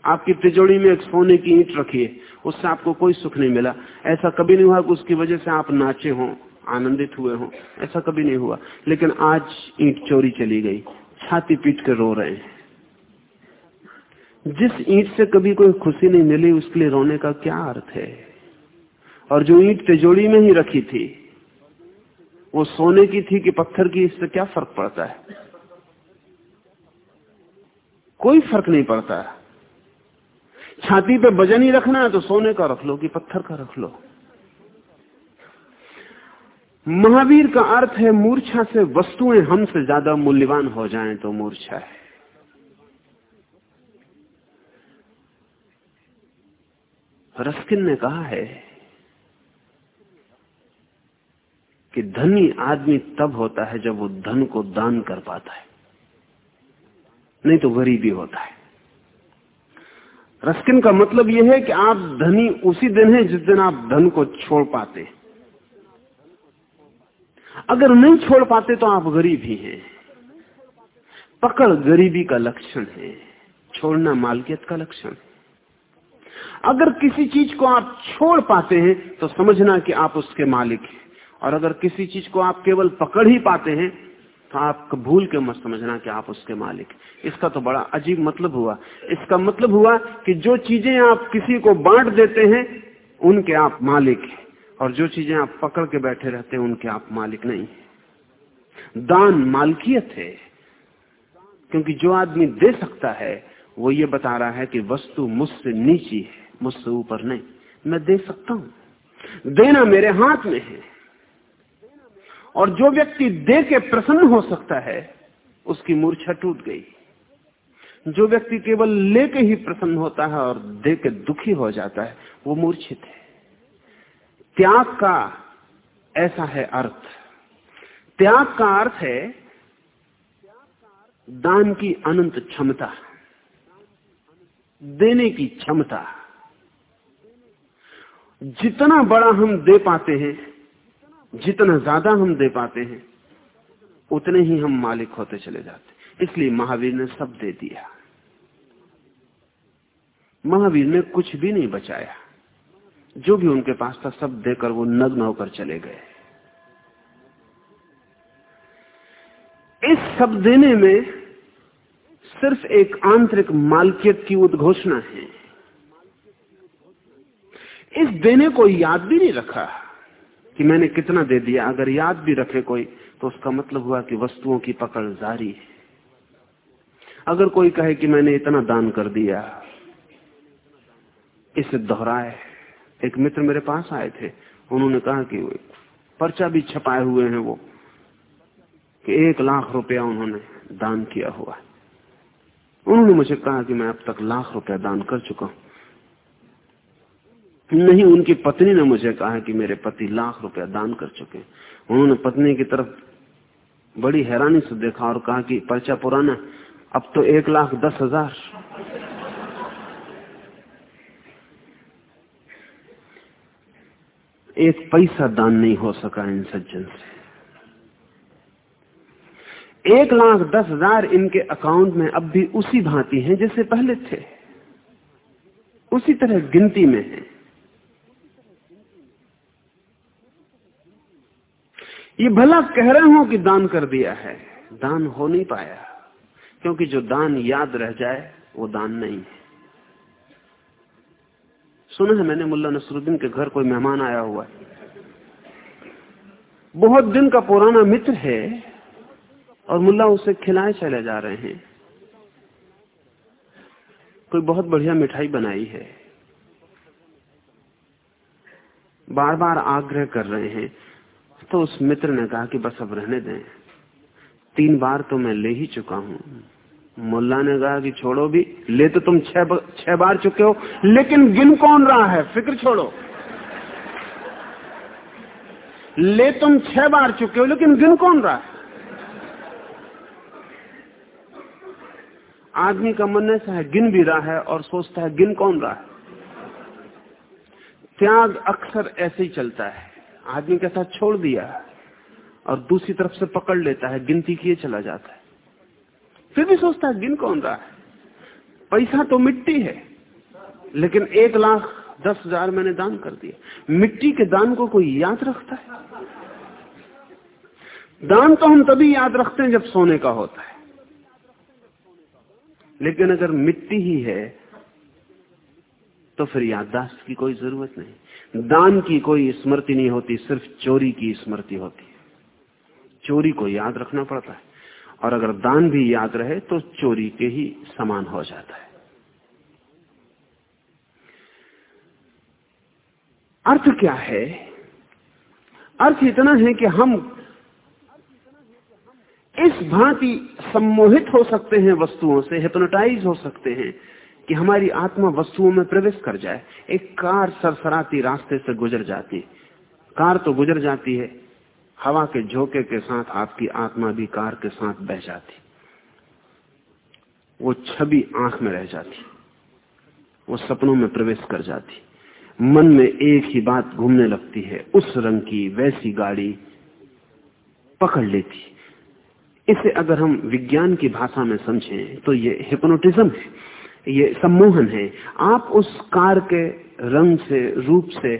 आपकी तिजोड़ी में एक सोने की ईंट रखी है, उससे आपको कोई सुख नहीं मिला। ऐसा कभी नहीं हुआ कि उसकी वजह से आप नाचे हों, आनंदित हुए हों, ऐसा कभी नहीं हुआ। लेकिन आज ईंट चोरी चली गई, छाती पीट कर रो रहे हैं। जिस ईंट से कभी कोई खुशी नहीं मिली, उसके लिए रोने का क्या अर्थ है? और जो ईट तिजोड़ी में ही रखी थी, वो सोने की थी कि पत्थर की, इससे क्या फ़र्क पड़ता है? कोई फ़र्क नहीं पड़ता छाती पे वज़न ही रखना है तो सोने का रख लो कि पत्थर का रख लो। महावीर का अर्थ है, मूर्छा से वस्तुएँ हमसे ज़्यादा मूल्यवान हो जाएँ तो मूर्छा है। रस्किन ने कहा है कि धनी आदमी तब होता है जब वो धन को दान कर पाता है। नहीं तो गरीबी होता है। रस्किन का मतलब यह है कि आप धनी उसी दिन है जिस दिन आप धन को छोड़ पाते अगर नहीं छोड़ पाते तो आप गरीब ही हैं। पकड़ गरीबी का लक्षण है। छोड़ना मालकियत का लक्षण है। अगर किसी चीज़ को आप छोड़ पाते हैं तो समझना कि आप उसके मालिक हैं। और अगर किसी चीज़ को आप केवल पकड़ ही पाते हैं तो आप भूल के मत समझना कि आप उसके मालिक इसका तो बड़ा अजीब मतलब हुआ। इसका मतलब हुआ कि जो चीज़ें आप किसी को बांट देते हैं, उनके आप मालिक हैं। और जो चीज़ें आप पकड़ के बैठे रहते हैं, उनके आप मालिक नहीं दान मालकियत है। क्योंकि जो आदमी दे सकता है, वो ये बता रहा है कि वस्तु मुझसे नीची है, मुझसे ऊपर नहीं। मैं दे सकता हूँ। देना मेरे हाथ में है। और जो व्यक्ति दे के प्रसन्न हो सकता है, उसकी मूर्छा टूट गई। जो व्यक्ति केवल लेके ही प्रसन्न होता है और दे के दुखी हो जाता है, वो मूर्छित है। त्याग का ऐसा है अर्थ। त्याग का अर्थ है, दान की अनंत क्षमता। देने की क्षमता। जितना बड़ा हम दे पाते हैं जितना ज़्यादा हम दे पाते हैं, उतने ही हम मालिक होते चले जाते इसलिए महावीर ने सब दे दिया। महावीर ने कुछ भी नहीं बचाया। जो भी उनके पास था, सब देकर वो नग्न होकर चले गए। इस सब देने में सिर्फ़ एक आंतरिक मालकियत की उद्घोषणा है। इस देने को याद भी नहीं रखा। कि मैंने कितना दे दिया, अगर याद भी रखे कोई तो उसका मतलब हुआ कि वस्तुओं की पकड़ जारी है। अगर कोई कहे कि मैंने इतना दान कर दिया, इसे दोहराए। एक मित्र मेरे पास आए थे, उन्होंने कहा कि पर्चा भी छपाए हुए हैं वो, कि एक लाख रुपया उन्होंने दान किया हुआ उन्होंने मुझे कहा कि मैं अब तक लाख रुपया दान कर चुका हूँ। नहीं, उनकी पत्नी ने मुझे कहा कि मेरे पति लाख रुपया दान कर चुके उन्होंने पत्नी की तरफ़ बड़ी हैरानी से देखा और कहा कि पर्चा पुराना अब तो एक लाख दस हज़ार। एक पैसा दान नहीं हो सका इन सज्जन से। एक लाख दस हज़ार इनके अकाउंट में अब भी उसी भांति हैं, जैसे पहले थे। उसी तरह गिनती में है। ये भला कह रहे हो कि दान कर दिया है। दान हो नहीं पाया। क्योंकि जो दान याद रह जाए, वो दान नहीं है। सुना है मैंने मुल्ला नसरुद्दीन के घर कोई मेहमान आया हुआ है। बहुत दिन का पुराना मित्र है और मुल्ला उसे खिलाए चले जा रहे हैं। कोई बहुत बढ़िया मिठाई बनाई है। बार बार आग्रह कर रहे हैं। तो उस मित्र ने कहा कि बस अब रहने दें। तीन बार तो मैं ले ही चुका हूँ। मुल्ला ने कहा कि छोड़ो भी, ले तो तुम छह बार चुके हो, लेकिन गिन कौन रहा है? फ़िक्र छोड़ो। ले तुम छह बार चुके हो, लेकिन गिन कौन रहा है? आदमी का मन ऐसा है, गिन भी रहा है और सोचता है, गिन कौन रहा है? त्याग अक्सर ऐसे ही चलता है। आदमी के साथ छोड़ दिया और दूसरी तरफ़ से पकड़ लेता है, गिनती किए चला जाता है। फिर भी सोचता है, गिन कौन रहा है? पैसा तो मिट्टी है, लेकिन एक लाख दस हज़ार मैंने दान कर दिया मिट्टी के दान को कोई याद रखता है? दान तो हम तभी याद रखते हैं जब सोने का होता है। लेकिन अगर मिट्टी ही है तो फिर याददाश्त की कोई ज़रूरत नहीं। दान की कोई स्मृति नहीं होती, सिर्फ़ चोरी की स्मृति होती है। चोरी को याद रखना पड़ता है। और अगर दान भी याद रहे तो चोरी के ही समान हो जाता है। अर्थ क्या है? अर्थ इतना है कि हम इस भांति सम्मोहित हो सकते हैं वस्तुओं से हिप्नोटाइज हो सकते हैं। कि हमारी आत्मा वस्तुओं में प्रवेश कर जाए। एक कार सरसराती रास्ते से गुजर जाती। कार तो गुजर जाती है। हवा के झोंके के साथ आपकी आत्मा भी कार के साथ बह जाती। वो छवि आँख में रह जाती। वो सपनों में प्रवेश कर जाती। मन में एक ही बात घूमने लगती है। उस रंग की वैसी गाड़ी पकड़ लेती। इसे अगर हम विज्ञान की भाषा में समझें तो ये हिप्नोटिज्म है। ये सम्मोहन है। आप उस कार के रंग से, रूप से,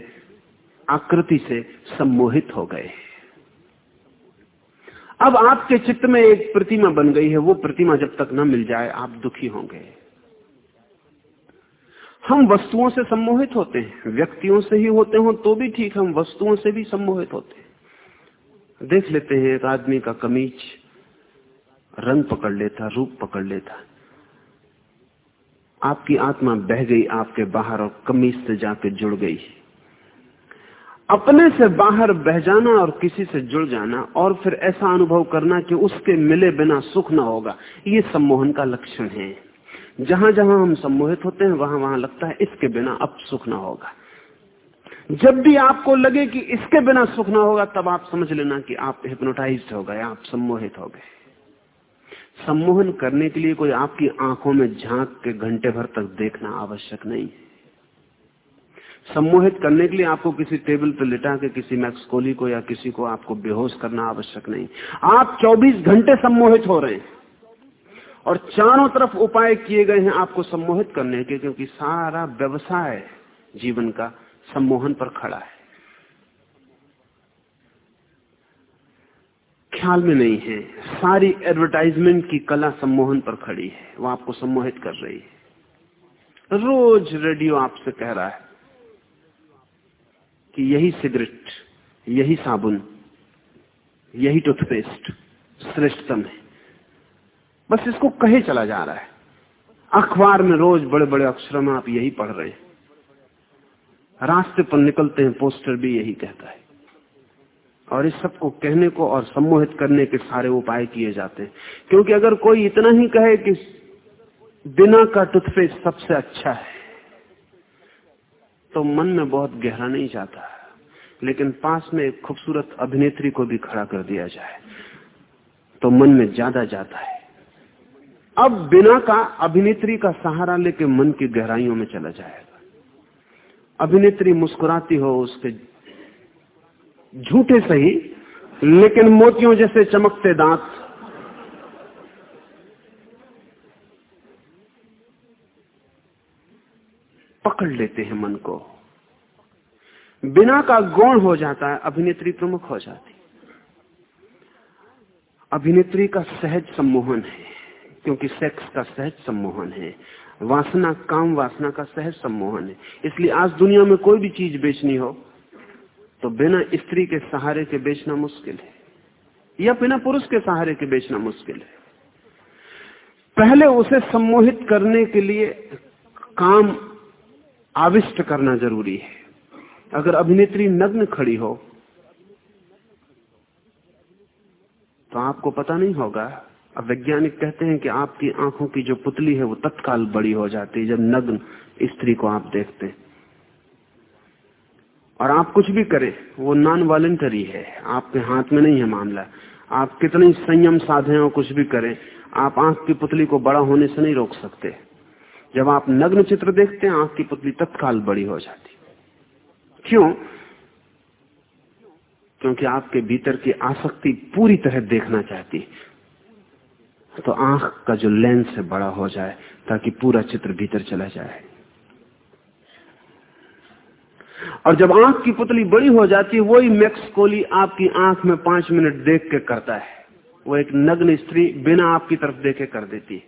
आकृति से सम्मोहित हो गए अब आपके चित्त में एक प्रतिमा बन गई है। वो प्रतिमा जब तक न मिल जाए, आप दुखी होंगे। हम वस्तुओं से सम्मोहित होते हैं। व्यक्तियों से ही होते हो तो भी ठीक, हम वस्तुओं से भी सम्मोहित होते हैं। देख लेते हैं, एक आदमी का कमीज रंग पकड़ लेता, रूप पकड़ लेता। आपकी आत्मा बह गई, आपके बाहर और कमीज से जाके जुड़ गई। अपने से बाहर बह जाना और किसी से जुड़ जाना और फिर ऐसा अनुभव करना कि उसके मिले बिना सुख ना होगा, ये सम्मोहन का लक्षण है। जहाँ जहाँ हम सम्मोहित होते हैं, वहाँ वहाँ लगता है इसके बिना अब सुख ना होगा। जब भी आपको लगे कि इसके बिना सुख ना होगा, तब आप समझ लेना कि आप हिप्नोटाइज हो गए, आप सम्मोहित हो गए। सम्मोहन करने के लिए कोई आपकी आँखों में झाँक के घंटे भर तक देखना आवश्यक नहीं सम्मोहित करने के लिए आपको किसी टेबल पर लिटा के, किसी मैक्सकोली को या किसी को आपको बेहोश करना आवश्यक नहीं। आप 24 घंटे सम्मोहित हो रहे हैं और चारों तरफ़ उपाय किए गए हैं आपको सम्मोहित करने के, क्योंकि सारा व्यवसाय जीवन का सम्मोहन पर खड़ा है। ख्याल में नहीं है। सारी एडवर्टाइजमेंट की कला सम्मोहन पर खड़ी है। वो आपको सम्मोहित कर रही है। रोज रेडियो आपसे कह रहा है कि यही सिगरेट, यही साबुन, यही टूथपेस्ट श्रेष्ठतम है। बस इसको कहे चला जा रहा है। अखबार में रोज बड़े बड़े अक्षरों में आप यही पढ़ रहे हैं। रास्ते पर निकलते हैं, पोस्टर भी यही कहता है। और इस सबको कहने को और सम्मोहित करने के सारे उपाय किए जाते हैं। क्योंकि अगर कोई इतना ही कहे कि बिना का टूथपेस्ट सबसे अच्छा है तो मन में बहुत गहरा नहीं जाता लेकिन पास में एक खूबसूरत अभिनेत्री को भी खड़ा कर दिया जाए तो मन में ज़्यादा जाता है। अब बिना का अभिनेत्री का सहारा लेके मन की गहराइयों में चला जाएगा। अभिनेत्री मुस्कुराती हो, उसके झूठे सही, लेकिन मोतियों जैसे चमकते दांत। पकड़ लेते हैं मन को। बिना का गौण हो जाता है, अभिनेत्री प्रमुख हो जाती। अभिनेत्री का सहज सम्मोहन है, क्योंकि सेक्स का सहज सम्मोहन है। वासना, काम वासना का सहज सम्मोहन है। इसलिए आज दुनिया में कोई भी चीज़ बेचनी हो तो बिना स्त्री के सहारे के बेचना मुश्किल है, या बिना पुरुष के सहारे के बेचना मुश्किल है। पहले उसे सम्मोहित करने के लिए काम आविष्ट करना ज़रूरी है। अगर अभिनेत्री नग्न खड़ी हो तो आपको पता नहीं होगा। अब वैज्ञानिक कहते हैं कि आपकी आँखों की जो पुतली है, वो तत्काल बड़ी हो जाती है जब नग्न स्त्री को आप देखते हैं। और आप कुछ भी करें, वो नॉन वॉलेंटरी है। आपके हाथ में नहीं है मामला। आप कितने संयम साधे और कुछ भी करें, आप आँख की पुतली को बड़ा होने से नहीं रोक सकते। जब आप नग्न चित्र देखते हैं, आँख की पुतली तत्काल बड़ी हो जाती। क्यों? क्योंकि आपके भीतर की आसक्ति पूरी तरह देखना चाहती तो आँख का जो लेंस है, बड़ा हो जाए, ताकि पूरा चित्र भीतर चला जाए। और जब आँख की पुतली बड़ी हो जाती है, वही मैक्स कोली आपकी आँख में पाँच मिनट देख के करता है। वो एक नग्न स्त्री बिना आपकी तरफ़ देखे कर देती है।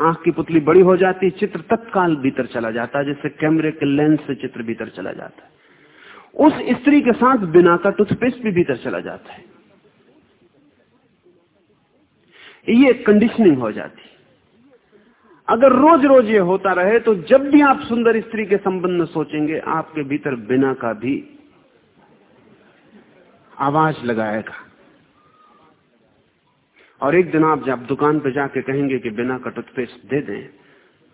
आँख की पुतली बड़ी हो जाती है, चित्र तत्काल भीतर चला जाता है, जैसे कैमरे के लेंस से चित्र भीतर चला जाता है। उस स्त्री के साथ बिना का टूथपेस्ट भी भीतर चला जाता है। ये कंडीशनिंग हो जाती अगर रोज रोज ये होता रहे तो जब भी आप सुंदर स्त्री के संबंध में सोचेंगे, आपके भीतर बिना का भी आवाज़ लगाएगा। और एक दिन आप जब दुकान पर जाके कहेंगे कि बिना का टूथपेस्ट दे दें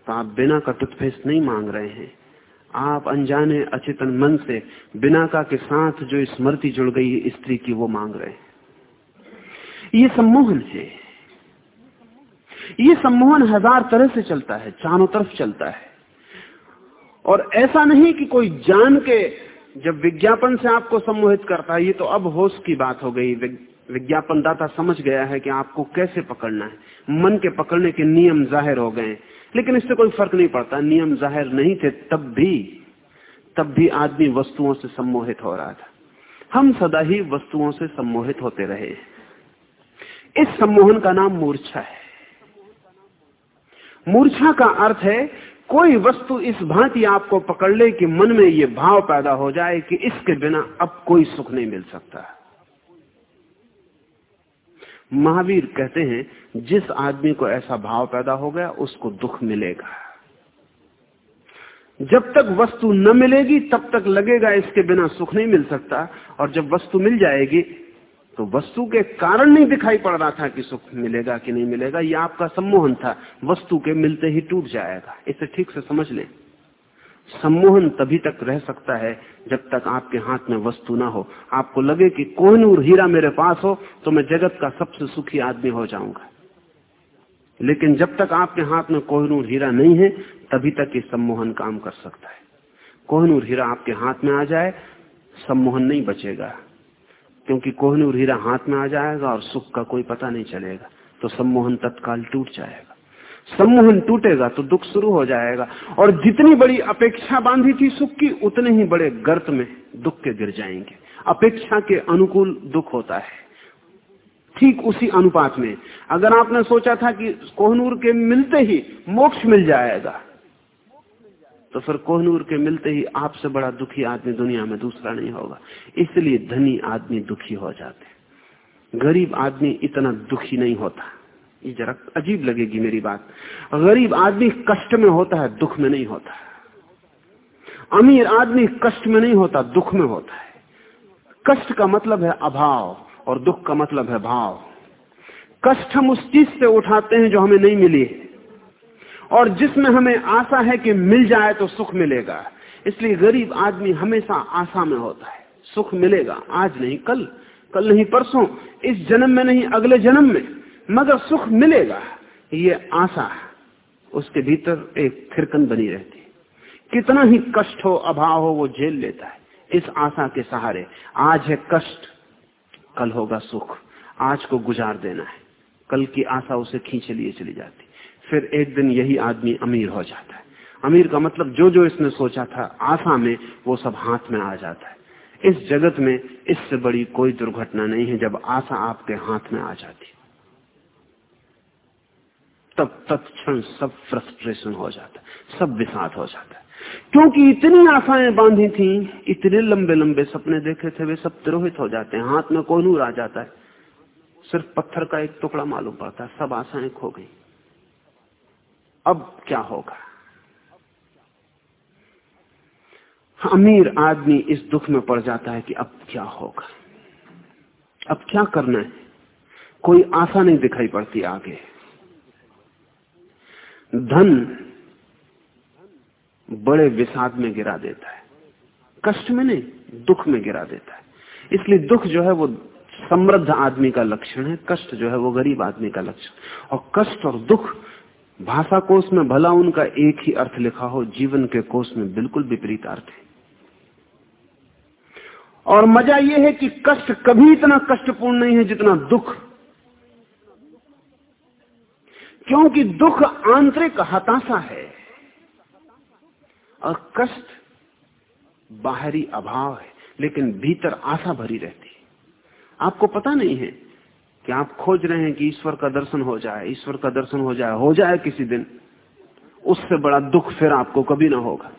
तो आप बिना का टूथपेस्ट नहीं मांग रहे हैं। आप अनजाने अचेतन मन से बिना का के साथ जो स्मृति जुड़ गई है स्त्री की वो मांग रहे हैं। ये सम्मोहन है। ये सम्मोहन हज़ार तरह से चलता है, चारों तरफ़ चलता है। और ऐसा नहीं कि कोई जान के जब विज्ञापन से आपको सम्मोहित करता है, ये तो अब होश की बात हो गई। विज्ञापन दाता समझ गया है कि आपको कैसे पकड़ना है। मन के पकड़ने के नियम ज़ाहिर हो गए लेकिन इससे कोई फ़र्क नहीं पड़ता। नियम ज़ाहिर नहीं थे, तब भी तब भी आदमी वस्तुओं से सम्मोहित हो रहा था। हम सदा ही वस्तुओं से सम्मोहित होते रहे इस सम्मोहन का नाम मूर्छा है। मूर्छा का अर्थ है, कोई वस्तु इस भांति आपको पकड़ ले कि मन में यह भाव पैदा हो जाए कि इसके बिना अब कोई सुख नहीं मिल सकता। महावीर कहते हैं, जिस आदमी को ऐसा भाव पैदा हो गया, उसको दुख मिलेगा। जब तक वस्तु न मिलेगी, तब तक लगेगा इसके बिना सुख नहीं मिल सकता, और जब वस्तु मिल जाएगी तो वस्तु के कारण नहीं दिखाई पड़ रहा था कि सुख मिलेगा कि नहीं मिलेगा यह आपका सम्मोहन था। वस्तु के मिलते ही टूट जाएगा। इसे ठीक से समझ लें। सम्मोहन तभी तक रह सकता है जब तक आपके हाथ में वस्तु ना हो। आपको लगे कि कोहनूर हीरा मेरे पास हो तो मैं जगत का सबसे सुखी आदमी हो जाऊँगा। लेकिन जब तक आपके हाथ में कोहनूर हीरा नहीं है, तभी तक ये सम्मोहन काम कर सकता है। कोहनूर हीरा आपके हाथ में आ जाए, सम्मोहन नहीं बचेगा। क्योंकि कोहनूर हीरा हाथ में आ जाएगा और सुख का कोई पता नहीं चलेगा तो सम्मोहन तत्काल टूट जाएगा। सम्मोहन टूटेगा तो दुख शुरू हो जाएगा, और जितनी बड़ी अपेक्षा बांधी थी सुख की, उतने ही बड़े गर्त में दुख के गिर जाएँगे। अपेक्षा के अनुकूल दुख होता है। ठीक उसी अनुपात में। अगर आपने सोचा था कि कोहनूर के मिलते ही मोक्ष मिल जाएगा तो फिर कोहनूर के मिलते ही आपसे बड़ा दुखी आदमी दुनिया में दूसरा नहीं होगा। इसलिए धनी आदमी दुखी हो जाते गरीब आदमी इतना दुखी नहीं होता। ये जरा अजीब लगेगी मेरी बात। गरीब आदमी कष्ट में होता है, दुख में नहीं होता। अमीर आदमी कष्ट में नहीं होता, दुख में होता है। कष्ट का मतलब है अभाव और दुख का मतलब है भाव। कष्ट हम उस चीज़ से उठाते हैं जो हमें नहीं मिली और जिसमें हमें आशा है कि मिल जाए तो सुख मिलेगा। इसलिए गरीब आदमी हमेशा आशा में होता है। सुख मिलेगा। आज नहीं, कल। कल नहीं, परसों। इस जन्म में नहीं, अगले जन्म में। मगर सुख मिलेगा। ये आशा, उसके भीतर एक थिरकन बनी रहती कितना ही कष्ट हो, अभाव हो, वो झेल लेता है इस आशा के सहारे। आज है कष्ट, कल होगा सुख। आज को गुजार देना है। कल की आशा उसे खींच लिए चली जाती फिर एक दिन यही आदमी अमीर हो जाता है। अमीर का मतलब जो जो इसने सोचा था, आशा में वो सब हाथ में आ जाता है। इस जगत में इससे बड़ी कोई दुर्घटना नहीं है जब आशा आपके हाथ में आ जाती तब तत्क्षण सब फ्रस्ट्रेशन हो जाता है, सब विषाद हो जाता है। क्योंकि इतनी आशाएँ बांधी थी, इतने लंबे लंबे सपने देखे थे, वे सब तिरोहित हो जाते हैं, हाथ में कोनूर आ जाता है। सिर्फ़ पत्थर का एक टुकड़ा मालूम पड़ता है, सब आशाएँ खो गई। अब क्या होगा? अमीर आदमी इस दुख में पड़ जाता है कि अब क्या होगा? अब क्या करना है? कोई आशा नहीं दिखाई पड़ती आगे। धन बड़े विषाद में गिरा देता है। कष्ट में नहीं, दुख में गिरा देता है। इसलिए दुख जो है वो समृद्ध आदमी का लक्षण है, कष्ट जो है वो गरीब आदमी का लक्षण। और कष्ट और दुख भाषा कोष में भला उनका एक ही अर्थ लिखा हो, जीवन के कोष में बिल्कुल विपरीत अर्थ है। और मज़ा यह है कि कष्ट कभी इतना कष्टपूर्ण नहीं है जितना दुख। क्योंकि दुख आंतरिक हताशा है और कष्ट बाहरी अभाव है, लेकिन भीतर आशा भरी रहती है। आपको पता नहीं है कि आप खोज रहे हैं कि ईश्वर का दर्शन हो जाए, ईश्वर का दर्शन हो जाए हो जाए किसी दिन, उससे बड़ा दुख फिर आपको कभी ना होगा।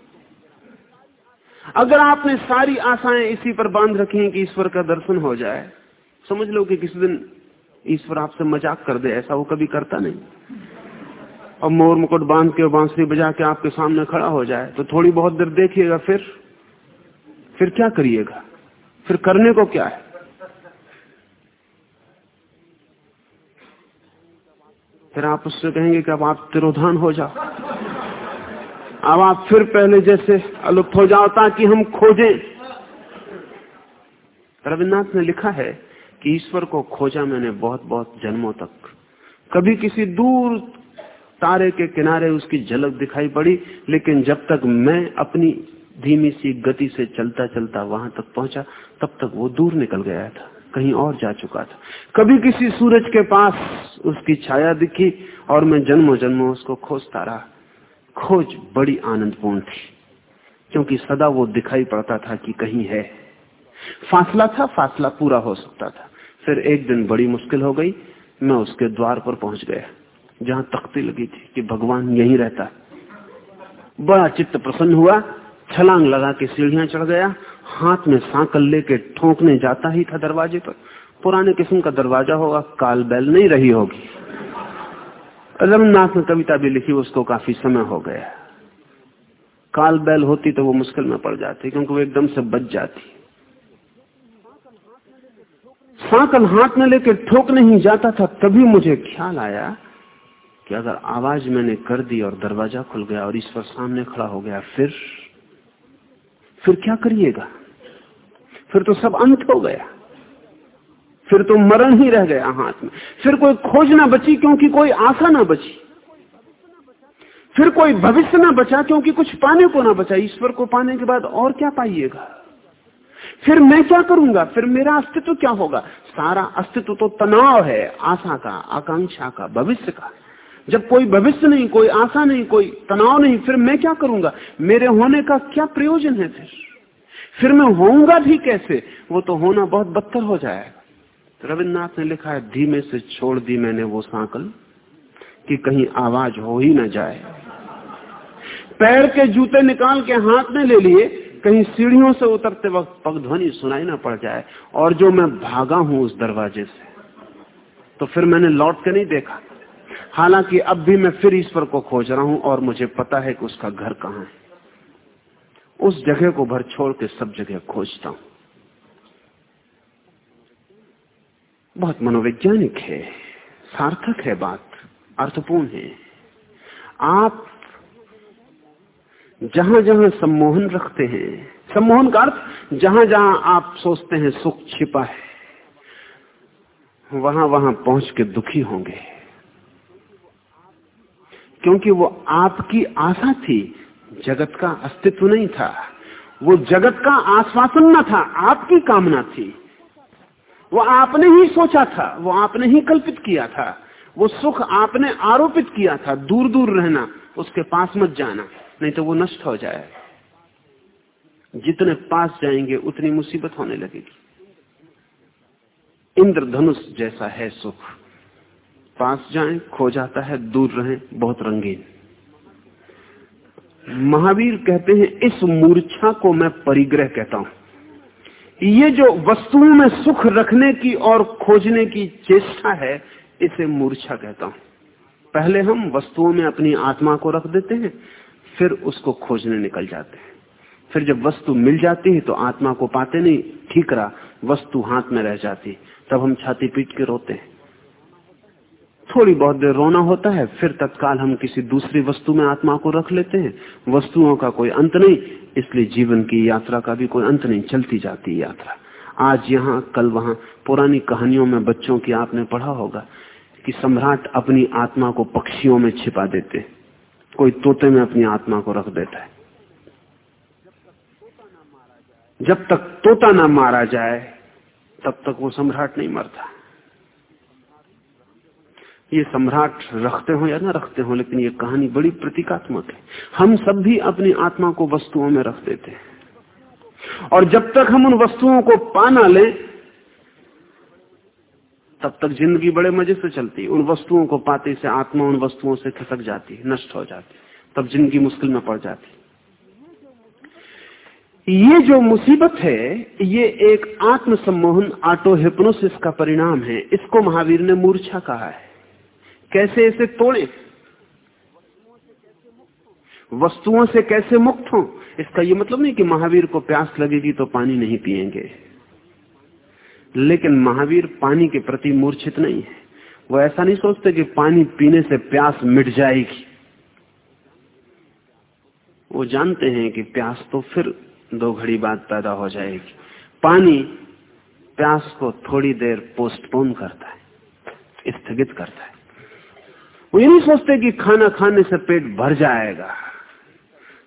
अगर आपने सारी आशाएँ इसी पर बाँध रखी हैं कि ईश्वर का दर्शन हो जाए, समझ लो कि किसी दिन ईश्वर आपसे मज़ाक कर दे, ऐसा वो कभी करता नहीं। और मोर मुकुट बाँध के बांसुरी बजा के आपके सामने खड़ा हो जाए तो थोड़ी बहुत देर देखिएगा फिर फिर क्या करिएगा? फिर करने को क्या है? फिर आप उससे कहेंगे कि अब आप तिरोधान हो जाओ। अब आप फिर पहले जैसे अलुप्त हो जाओ ताकि हम खोजें। रविन्द्रनाथ ने लिखा है कि ईश्वर को खोजा मैंने बहुत बहुत जन्मों तक। कभी किसी दूर तारे के किनारे उसकी झलक दिखाई पड़ी, लेकिन जब तक मैं अपनी धीमी सी गति से चलता चलता वहाँ तक पहुँचा, तब तक वो दूर निकल गया था। कहीं और जा चुका था। कभी किसी सूरज के पास उसकी छाया दिखी और मैं जन्मों जन्मों उसको खोजता रहा। खोज बड़ी आनंदपूर्ण थी, क्योंकि सदा वो दिखाई पड़ता था कि कहीं है। फासला था, फासला पूरा हो सकता था। फिर एक दिन बड़ी मुश्किल हो गई, मैं उसके द्वार पर पहुँच गया, जहाँ तख्ती लगी थी कि भगवान यहीं रहता। बड़ा चित्त प्रसन्न हुआ, छलांग लगा के सीढ़ियाँ चढ़ गया हाथ में सांकल लेके ठोंकने जाता ही था दरवाजे पर। पुराने किस्म का दरवाज़ा होगा, काल बैल नहीं रही होगी। रमनाथ ने कविता भी लिखी, उसको काफ़ी समय हो गया। काल बैल होती तो वो मुश्किल में पड़ जाती, क्योंकि वो एकदम से बच जाती। सांकल हाथ में लेकर ठोकने ही जाता था, तभी मुझे ख्याल आया कि अगर आवाज़ मैंने कर दी और दरवाज़ा खुल गया और ईश्वर सामने खड़ा हो गया, फिर फिर क्या करिएगा? फिर तो सब अंत हो गया। फिर तो मरण ही रह गया हाथ में। फिर कोई खोज ना बची क्योंकि कोई आशा ना बची। फिर कोई भविष्य ना बचा क्योंकि कुछ पाने को ना बचा। ईश्वर को पाने के बाद और क्या पाइएगा? फिर मैं क्या करूँगा? फिर मेरा अस्तित्व क्या होगा? सारा अस्तित्व तो तनाव है, आशा का, आकांक्षा का, भविष्य का। जब कोई भविष्य नहीं, कोई आशा नहीं, कोई तनाव नहीं, फिर मैं क्या करूँगा? मेरे होने का क्या प्रयोजन है फिर? फिर मैं होऊँगा भी कैसे? वो तो होना बहुत बदतर हो जाएगा। तो रविन्द्रनाथ ने लिखा है, धीमे से छोड़ दी मैंने वो सांकल, कि कहीं आवाज़ हो ही ना जाए। पैर के जूते निकाल के हाथ में ले लिए, कहीं सीढ़ियों से उतरते वक्त पगध्वनि सुनाई ना पड़ जाए, और जो मैं भागा हूँ उस दरवाजे से। तो फिर मैंने लौट के नहीं देखा। हालाँकि अब भी मैं फिर ईश्वर को खोज रहा हूँ, और मुझे पता है कि उसका घर कहाँ है। उस जगह को भर छोड़ के सब जगह खोजता हूँ। बहुत मनोवैज्ञानिक है, सार्थक है बात, अर्थपूर्ण है। आप जहाँ जहाँ सम्मोहन रखते हैं, सम्मोहन का अर्थ जहाँ जहाँ आप सोचते हैं सुख छिपा है वहाँ वहाँ पहुँच के दुखी होंगे। क्योंकि वो आपकी आशा थी जगत का अस्तित्व नहीं था। वो जगत का आश्वासन न था, आपकी कामना थी। वो आपने ही सोचा था, वो आपने ही कल्पित किया था। वो सुख आपने आरोपित किया था दूर दूर रहना, उसके पास मत जाना, नहीं तो वो नष्ट हो जाए। जितने पास जाएँगे, उतनी मुसीबत होने लगेगी। इंद्रधनुष जैसा है सुख। पास जाएँ, खो जाता है, दूर रहे, बहुत रंगीन। महावीर कहते हैं, इस मूर्छा को मैं परिग्रह कहता हूँ। ये जो वस्तुओं में सुख रखने की और खोजने की चेष्टा है, इसे मूर्छा कहता हूँ। पहले हम वस्तुओं में अपनी आत्मा को रख देते हैं, फिर उसको खोजने निकल जाते हैं। फिर जब वस्तु मिल जाती है तो आत्मा को पाते नहीं, ठीक रहा, वस्तु हाथ में रह जाती तब हम छाती पीट के रोते हैं। थोड़ी बहुत देर रोना होता है, फिर तत्काल हम किसी दूसरी वस्तु में आत्मा को रख लेते हैं। वस्तुओं का कोई अंत नहीं, इसलिए जीवन की यात्रा का भी कोई अंत नहीं, चलती जाती यात्रा। आज यहाँ, कल वहाँ, पुरानी कहानियों में बच्चों की आपने पढ़ा होगा कि सम्राट अपनी आत्मा को पक्षियों में छिपा देते, कोई तोते में अपनी आत्मा को रख देता है। जब तक तोता ना मारा जाए, तब तक वो सम्राट नहीं मरता। ये सम्राट रखते हो या ना रखते हो, लेकिन ये कहानी बड़ी प्रतीकात्मक है। हम सब भी अपनी आत्मा को वस्तुओं में रख देते हैं। और जब तक हम उन वस्तुओं को पा ना लें, तब तक ज़िंदगी बड़े मज़े से चलती उन वस्तुओं को पाते से आत्मा उन वस्तुओं से खसक जाती नष्ट हो जाती तब ज़िंदगी मुश्किल में पड़ जाती ये जो मुसीबत है, ये एक आत्म सम्मोहन ऑटो हिप्नोसिस का परिणाम है। इसको महावीर ने मूर्छा कहा है। कैसे इसे तोड़े? वस्तुओं से कैसे मुक्त हो? इसका यह मतलब नहीं कि महावीर को प्यास लगेगी तो पानी नहीं पिएँगे लेकिन महावीर पानी के प्रति मूर्छित नहीं है। वो ऐसा नहीं सोचते कि पानी पीने से प्यास मिट जाएगी। वो जानते हैं कि प्यास तो फिर दो घड़ी बाद पैदा हो जाएगी। पानी प्यास को थोड़ी देर पोस्टपोन करता है, स्थगित करता है। वो ये नहीं सोचते कि खाना खाने से पेट भर जाएगा।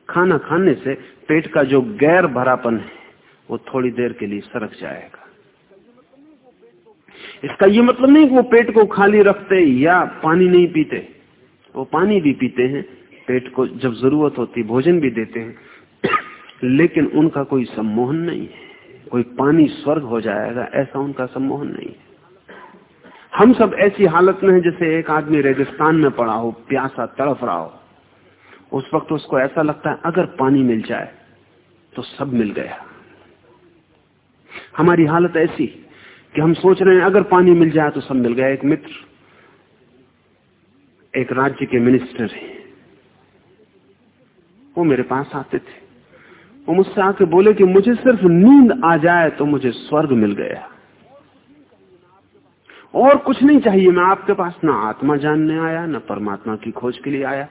खाना खाने से पेट का जो गैर भरापन है, वो थोड़ी देर के लिए सरक जाएगा। इसका ये मतलब नहीं कि वो पेट को खाली रखते या पानी नहीं पीते। वो पानी भी पीते हैं, पेट को जब ज़रूरत होती, भोजन भी देते हैं, लेकिन उनका कोई सम्मोहन नहीं है। कोई पानी स्वर्ग हो जाएगा, ऐसा उनका सम्मोहन नहीं है। हम सब ऐसी हालत में है जैसे एक आदमी रेगिस्तान में पड़ा हो, प्यासा तड़फ रहा हो। उस वक्त उसको ऐसा लगता है, अगर पानी मिल जाए तो सब मिल गया। हमारी हालत ऐसी कि हम सोच रहे हैं, अगर पानी मिल जाए तो सब मिल गया। एक मित्र, एक राज्य के मिनिस्टर हैं। वो मेरे पास आते थे। वो मुझसे आके बोले कि मुझे सिर्फ़ नींद आ जाए तो मुझे स्वर्ग मिल गया। और कुछ नहीं चाहिए। मैं आपके पास ना आत्मा जानने आया, ना परमात्मा की खोज के लिए आया।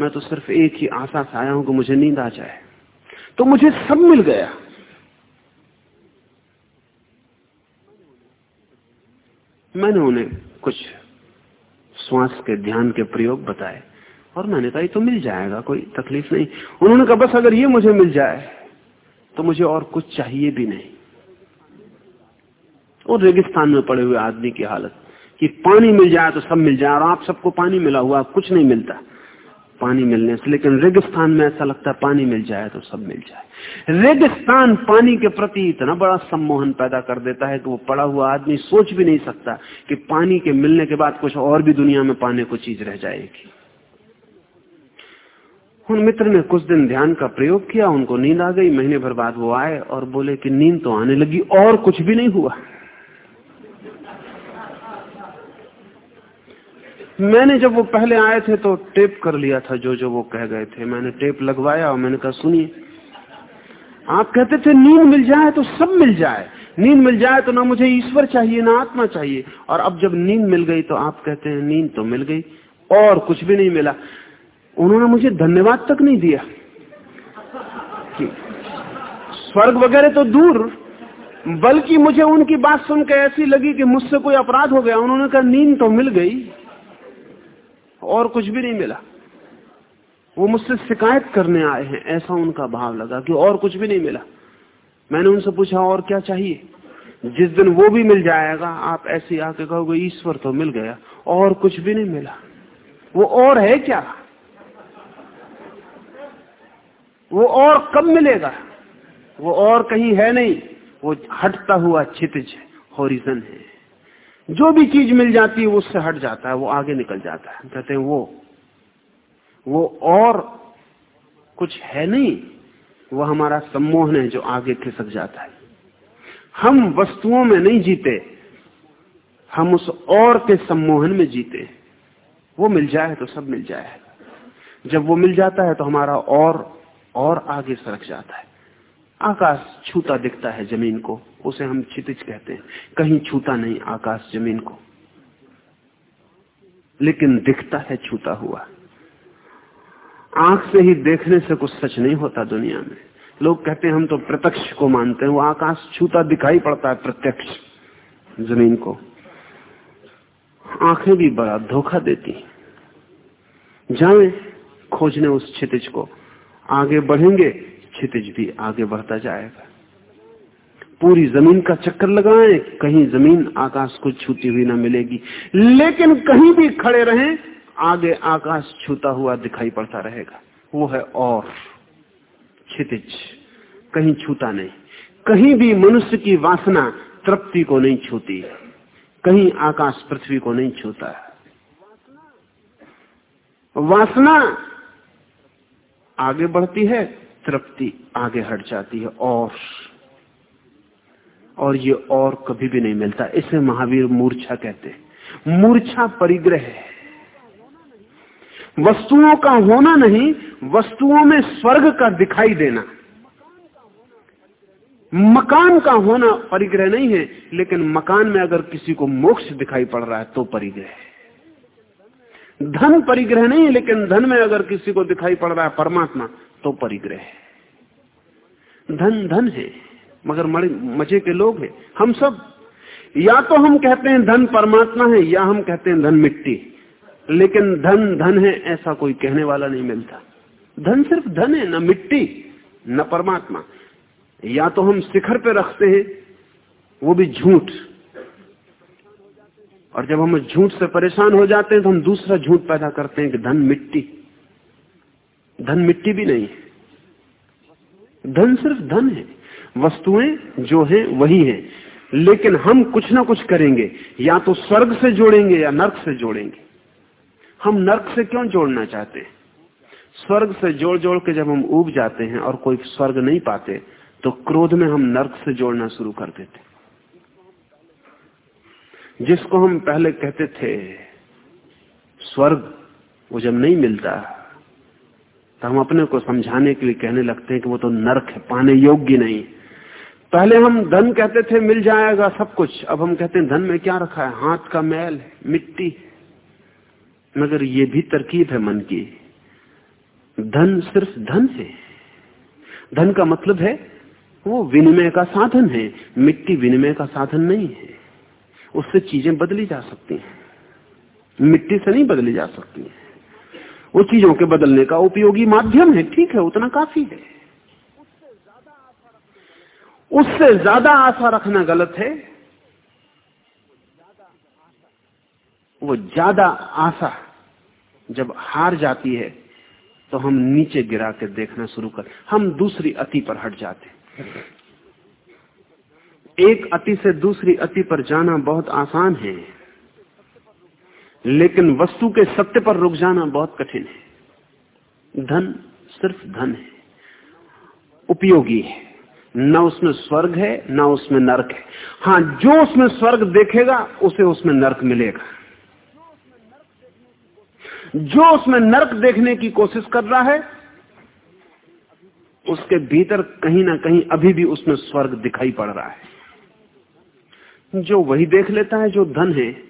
मैं तो सिर्फ़ एक ही आशा से आया हूँ कि मुझे नींद आ जाए। तो मुझे सब मिल गया। मैंने उन्हें कुछ श्वास के ध्यान के प्रयोग बताए और मैंने कहा तो मिल जाएगा, कोई तकलीफ़ नहीं। उन्होंने कहा, बस अगर ये मुझे मिल जाए तो मुझे और कुछ चाहिए भी नहीं। और रेगिस्तान में पड़े हुए आदमी की हालत। कि पानी मिल जाए तो सब मिल जाए और आप सबको पानी मिला हुआ, कुछ नहीं मिलता। पानी मिलने से, लेकिन रेगिस्तान में ऐसा लगता है पानी मिल जाए तो सब मिल जाए। रेगिस्तान पानी के प्रति इतना बड़ा सम्मोहन पैदा कर देता है कि वो पड़ा हुआ आदमी सोच भी नहीं सकता कि पानी के मिलने के बाद कुछ और भी दुनिया में पाने को चीज़ रह जाएगी। उन मित्र ने कुछ दिन ध्यान का प्रयोग किया, उनको नींद आ गई। महीने भर बाद वो आए और बोले कि नींद तो आने लगी, और कुछ भी नहीं हुआ। मैंने जब वो पहले आए थे तो टेप कर लिया था जो जो वो कह गए थे। मैंने टेप लगवाया और मैंने कहा, सुनिए, आप कहते थे नींद मिल जाए तो सब मिल जाए। नींद मिल जाए तो ना मुझे ईश्वर चाहिए, ना आत्मा चाहिए। और अब जब नींद मिल गई तो आप कहते हैं, नींद तो मिल गई, और कुछ भी नहीं मिला। उन्होंने मुझे धन्यवाद तक नहीं दिया। कि स्वर्ग वगैरह तो दूर, बल्कि मुझे उनकी बात सुनकर ऐसी लगी कि मुझसे कोई अपराध हो गया। उन्होंने कहा, नींद तो मिल गई। और कुछ भी नहीं मिला। वो मुझसे शिकायत करने आए हैं, ऐसा उनका भाव लगा कि और कुछ भी नहीं मिला। मैंने उनसे पूछा, और क्या चाहिए? जिस दिन वो भी मिल जाएगा, आप ऐसे आके कहोगे, ईश्वर तो मिल गया, और कुछ भी नहीं मिला। वो और है क्या? वो और कब मिलेगा? वो और कहीं है नहीं, वो हटता हुआ छितिज है होरिजन है। जो भी चीज़ मिल जाती है वो उससे हट जाता है, वो आगे निकल जाता है। कहते हैं वो वो और कुछ है नहीं, वो हमारा सम्मोहन है जो आगे खिसक जाता है। हम वस्तुओं में नहीं जीते, हम उस और के सम्मोहन में जीते वो मिल जाए तो सब मिल जाए। जब वो मिल जाता है तो हमारा और और आगे सरक जाता है। आकाश छूता दिखता है ज़मीन को। उसे हम क्षितिज कहते हैं। कहीं छूता नहीं आकाश ज़मीन को। लेकिन दिखता है छूता हुआ। आँख से ही देखने से कुछ सच नहीं होता दुनिया में। लोग कहते हैं हम तो प्रत्यक्ष को मानते हैं। वो आकाश छूता दिखाई पड़ता है प्रत्यक्ष ज़मीन को। आँखें भी बड़ा धोखा देती जाए खोजने उस क्षितिज को। आगे बढ़ेंगे, क्षितिज भी आगे बढ़ता जाएगा। पूरी ज़मीन का चक्कर लगाएँ, कहीं ज़मीन आकाश को छूती हुई ना मिलेगी। लेकिन कहीं भी खड़े रहें, आगे आकाश छूता हुआ दिखाई पड़ता रहेगा। वो है और, क्षितिज। कहीं छूता नहीं। कहीं भी मनुष्य की वासना तृप्ति को नहीं छूती। कहीं आकाश पृथ्वी को नहीं छूता। वासना आगे बढ़ती है, तृप्ति आगे हट जाती है। और और ये और कभी भी नहीं मिलता। इसे महावीर मूर्छा कहते हैं। मूर्छा परिग्रह है। वस्तुओं का होना नहीं, वस्तुओं में स्वर्ग का दिखाई देना। मकान का होना परिग्रह नहीं है, लेकिन मकान में अगर किसी को मोक्ष दिखाई पड़ रहा है तो परिग्रह है। धन परिग्रह नहीं है लेकिन धन में अगर किसी को दिखाई पड़ रहा है परमात्मा तो परिग्रह है। धन धन है। मगर मज़े के लोग हैं। हम सब। या तो हम कहते हैं धन परमात्मा है, या हम कहते हैं धन मिट्टी। लेकिन धन धन है, ऐसा कोई कहने वाला नहीं मिलता। धन सिर्फ़ धन है, न मिट्टी, न परमात्मा। या तो हम शिखर पे रखते हैं, वो भी झूठ। और जब हम झूठ से परेशान हो जाते हैं तो हम दूसरा झूठ पैदा करते हैं कि धन मिट्टी। धन मिट्टी भी नहीं है। धन सिर्फ़ धन है। वस्तुएँ जो हैं, वही हैं। लेकिन हम कुछ ना कुछ करेंगे। या तो स्वर्ग से जोड़ेंगे या नर्क से जोड़ेंगे। हम नर्क से क्यों जोड़ना चाहते हैं? स्वर्ग से जोड़ जोड़ के जब हम उब जाते हैं और कोई स्वर्ग नहीं पाते तो क्रोध में हम नर्क से जोड़ना शुरू कर देते जिसको हम पहले कहते थे, स्वर्ग, वो जब नहीं मिलता तो हम अपने को समझाने के लिए कहने लगते हैं कि वो तो नर्क है, पाने योग्य नहीं। पहले हम धन कहते थे, मिल जाएगा सब कुछ। अब हम कहते हैं, धन में क्या रखा है? हाथ का मैल मिट्टी मगर ये भी तरकीब है मन की। धन सिर्फ़ धन है। धन का मतलब है, वो विनिमय का साधन है। मिट्टी विनिमय का साधन नहीं है। उससे चीज़ें बदली जा सकती हैं। मिट्टी से नहीं बदली जा सकती है। वो चीज़ों के बदलने का उपयोगी माध्यम है। ठीक है, उतना काफ़ी है। उससे ज़्यादा आशा रखना गलत है। वो ज़्यादा आशा जब हार जाती है तो हम नीचे गिरा के देखना शुरू कर, हम दूसरी अति पर हट जाते एक अति से दूसरी अति पर जाना बहुत आसान है, लेकिन वस्तु के सत्य पर रुक जाना बहुत कठिन है। धन सिर्फ़ धन है, उपयोगी है। न उसमें स्वर्ग है, न उसमें नरक है। हाँ जो उसमें स्वर्ग देखेगा, उसे उसमें नरक मिलेगा। जो उसमें नरक देखने की कोशिश कर रहा है, उसके भीतर कहीं ना कहीं अभी भी उसमें स्वर्ग दिखाई पड़ रहा है। जो वही देख लेता है, जो धन है,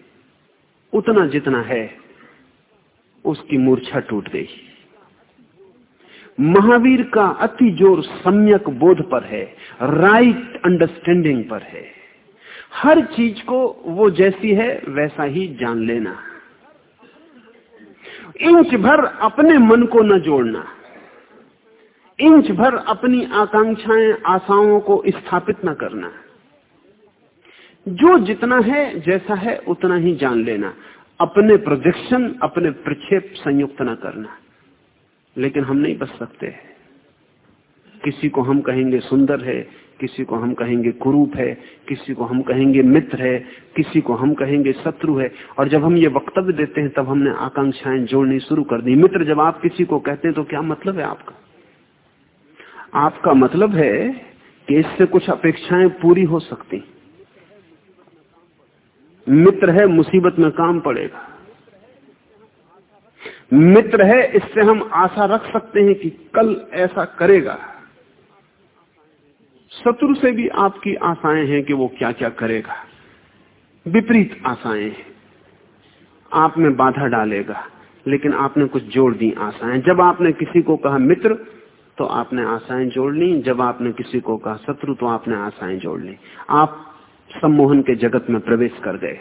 उतना जितना है, उसकी मूर्छा टूट गई। महावीर का अति ज़ोर सम्यक बोध पर है राइट अंडरस्टैंडिंग पर है। हर चीज़ को वो जैसी है, वैसा ही जान लेना। इंच भर अपने मन को न जोड़ना। इंच भर अपनी आकांक्षाएँ, आशाओं को स्थापित न करना। जो जितना है, जैसा है, उतना ही जान लेना। अपने प्रोजेक्शन अपने प्रक्षेप संयुक्त न करना। लेकिन हम नहीं बच सकते। किसी को हम कहेंगे सुंदर है, किसी को हम कहेंगे कुरूप है, किसी को हम कहेंगे मित्र है, किसी को हम कहेंगे शत्रु है। और जब हम ये वक्तव्य देते हैं, तब हमने आकांक्षाएँ जोड़नी शुरू कर दी। मित्र, जब आप किसी को कहते हैं तो क्या मतलब है आपका? आपका मतलब है कि इससे कुछ अपेक्षाएँ पूरी हो सकती। मित्र है, मुसीबत में काम पड़ेगा। मित्र है, इससे हम आशा रख सकते हैं कि कल ऐसा करेगा। शत्रु से भी आपकी आशाएँ हैं कि वो क्या क्या करेगा। विपरीत आशाएँ हैं। आप में बाधा डालेगा, लेकिन आपने कुछ जोड़ दी आशाएँ। जब आपने किसी को कहा मित्र तो आपने आशाएँ जोड़ ली। जब आपने किसी को कहा शत्रु तो आपने आशाएँ जोड़ ली। आप सम्मोहन के जगत में प्रवेश कर गए।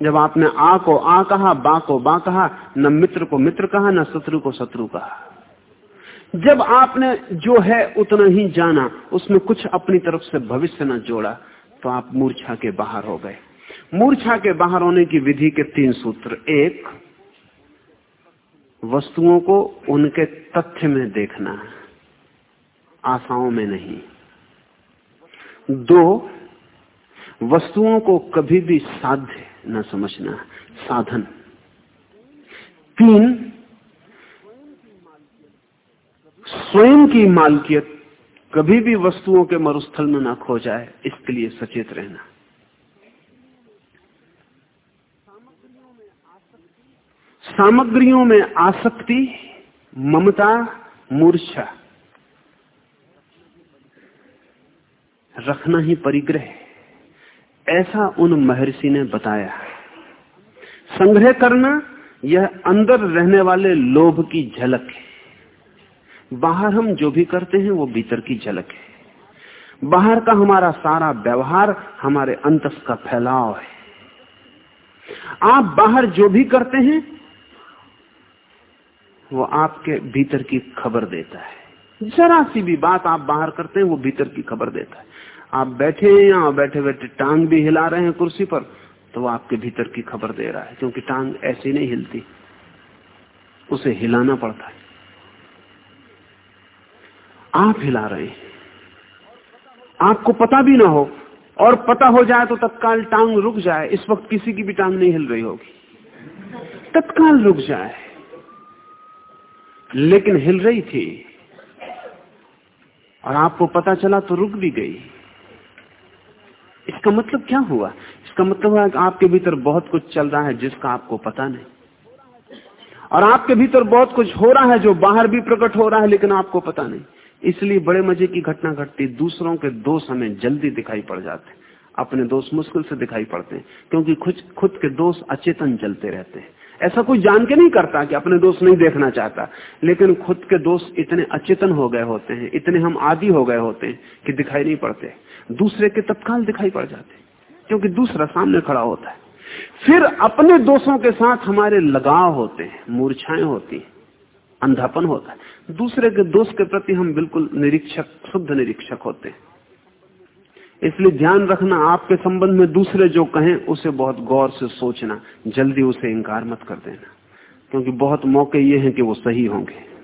जब आपने आ को आ कहा, बा को बा कहा, न मित्र को मित्र कहा, न शत्रु को शत्रु कहा। जब आपने जो है उतना ही जाना, उसमें कुछ अपनी तरफ़ से भविष्य न जोड़ा तो आप मूर्छा के बाहर हो गए। मूर्छा के बाहर होने की विधि के तीन सूत्र। एक, वस्तुओं को उनके तथ्य में देखना, आशाओं में नहीं। दो, वस्तुओं को कभी भी साध्य न समझना। साधन। तीन, स्वयं की मालकियत कभी भी वस्तुओं के मरुस्थल में ना खो जाए, इसके लिए सचेत रहना। सामग्रियों में आसक्ति, ममता, मूर्छा रखना ही परिग्रह ऐसा उन महर्षि ने बताया। संग्रह करना यह अंदर रहने वाले लोभ की झलक है। बाहर हम जो भी करते हैं, वो भीतर की झलक है। बाहर का हमारा सारा व्यवहार हमारे अंतस का फैलाव है। आप बाहर जो भी करते हैं, वो आपके भीतर की खबर देता है। जरा सी भी बात आप बाहर करते हैं, वो भीतर की खबर देता है। आप बैठे हैं यहाँ, बैठे बैठे टांग भी हिला रहे हैं कुर्सी पर तो वो आपके भीतर की खबर दे रहा है, क्योंकि टांग ऐसी नहीं हिलती। उसे हिलाना पड़ता है। आप हिला रहे हैं। आपको पता भी ना हो, और पता हो जाए तो तत्काल टांग रुक जाए। इस वक्त किसी की भी टांग नहीं हिल रही होगी। तत्काल रुक जाए। लेकिन हिल रही थी। और आपको पता चला तो रुक भी गई। इसका मतलब क्या हुआ? इसका मतलब है कि आपके भीतर बहुत कुछ चल रहा है जिसका आपको पता नहीं। और आपके भीतर बहुत कुछ हो रहा है जो बाहर भी प्रकट हो रहा है, लेकिन आपको पता नहीं। इसलिए बड़े मज़े की घटना घटती, दूसरों के दोष हमें जल्दी दिखाई पड़ जाते अपने दोष मुश्किल से दिखाई पड़ते हैं, क्योंकि खुद खुद के दोष अचेतन चलते रहते हैं। ऐसा कोई जान के नहीं करता कि अपने दोस्त नहीं देखना चाहता, लेकिन खुद के दोस्त इतने अचेतन हो गए होते हैं, इतने हम आदि हो गए होते हैं कि दिखाई नहीं पड़ते। दूसरे के तत्काल दिखाई पड़ जाते क्योंकि दूसरा सामने खड़ा होता है। फिर अपने दोषों के साथ हमारे लगाव होते हैं, मूर्छाएँ होती हैं, अंधापन होता है। दूसरे के दोष के प्रति हम बिल्कुल निरीक्षक, शुद्ध निरीक्षक होते हैं। इसलिए ध्यान रखना, आपके संबंध में दूसरे जो कहें, उसे बहुत गौर से सोचना, जल्दी उसे इंकार मत कर देना, क्योंकि बहुत मौके ये हैं कि वो सही होंगे।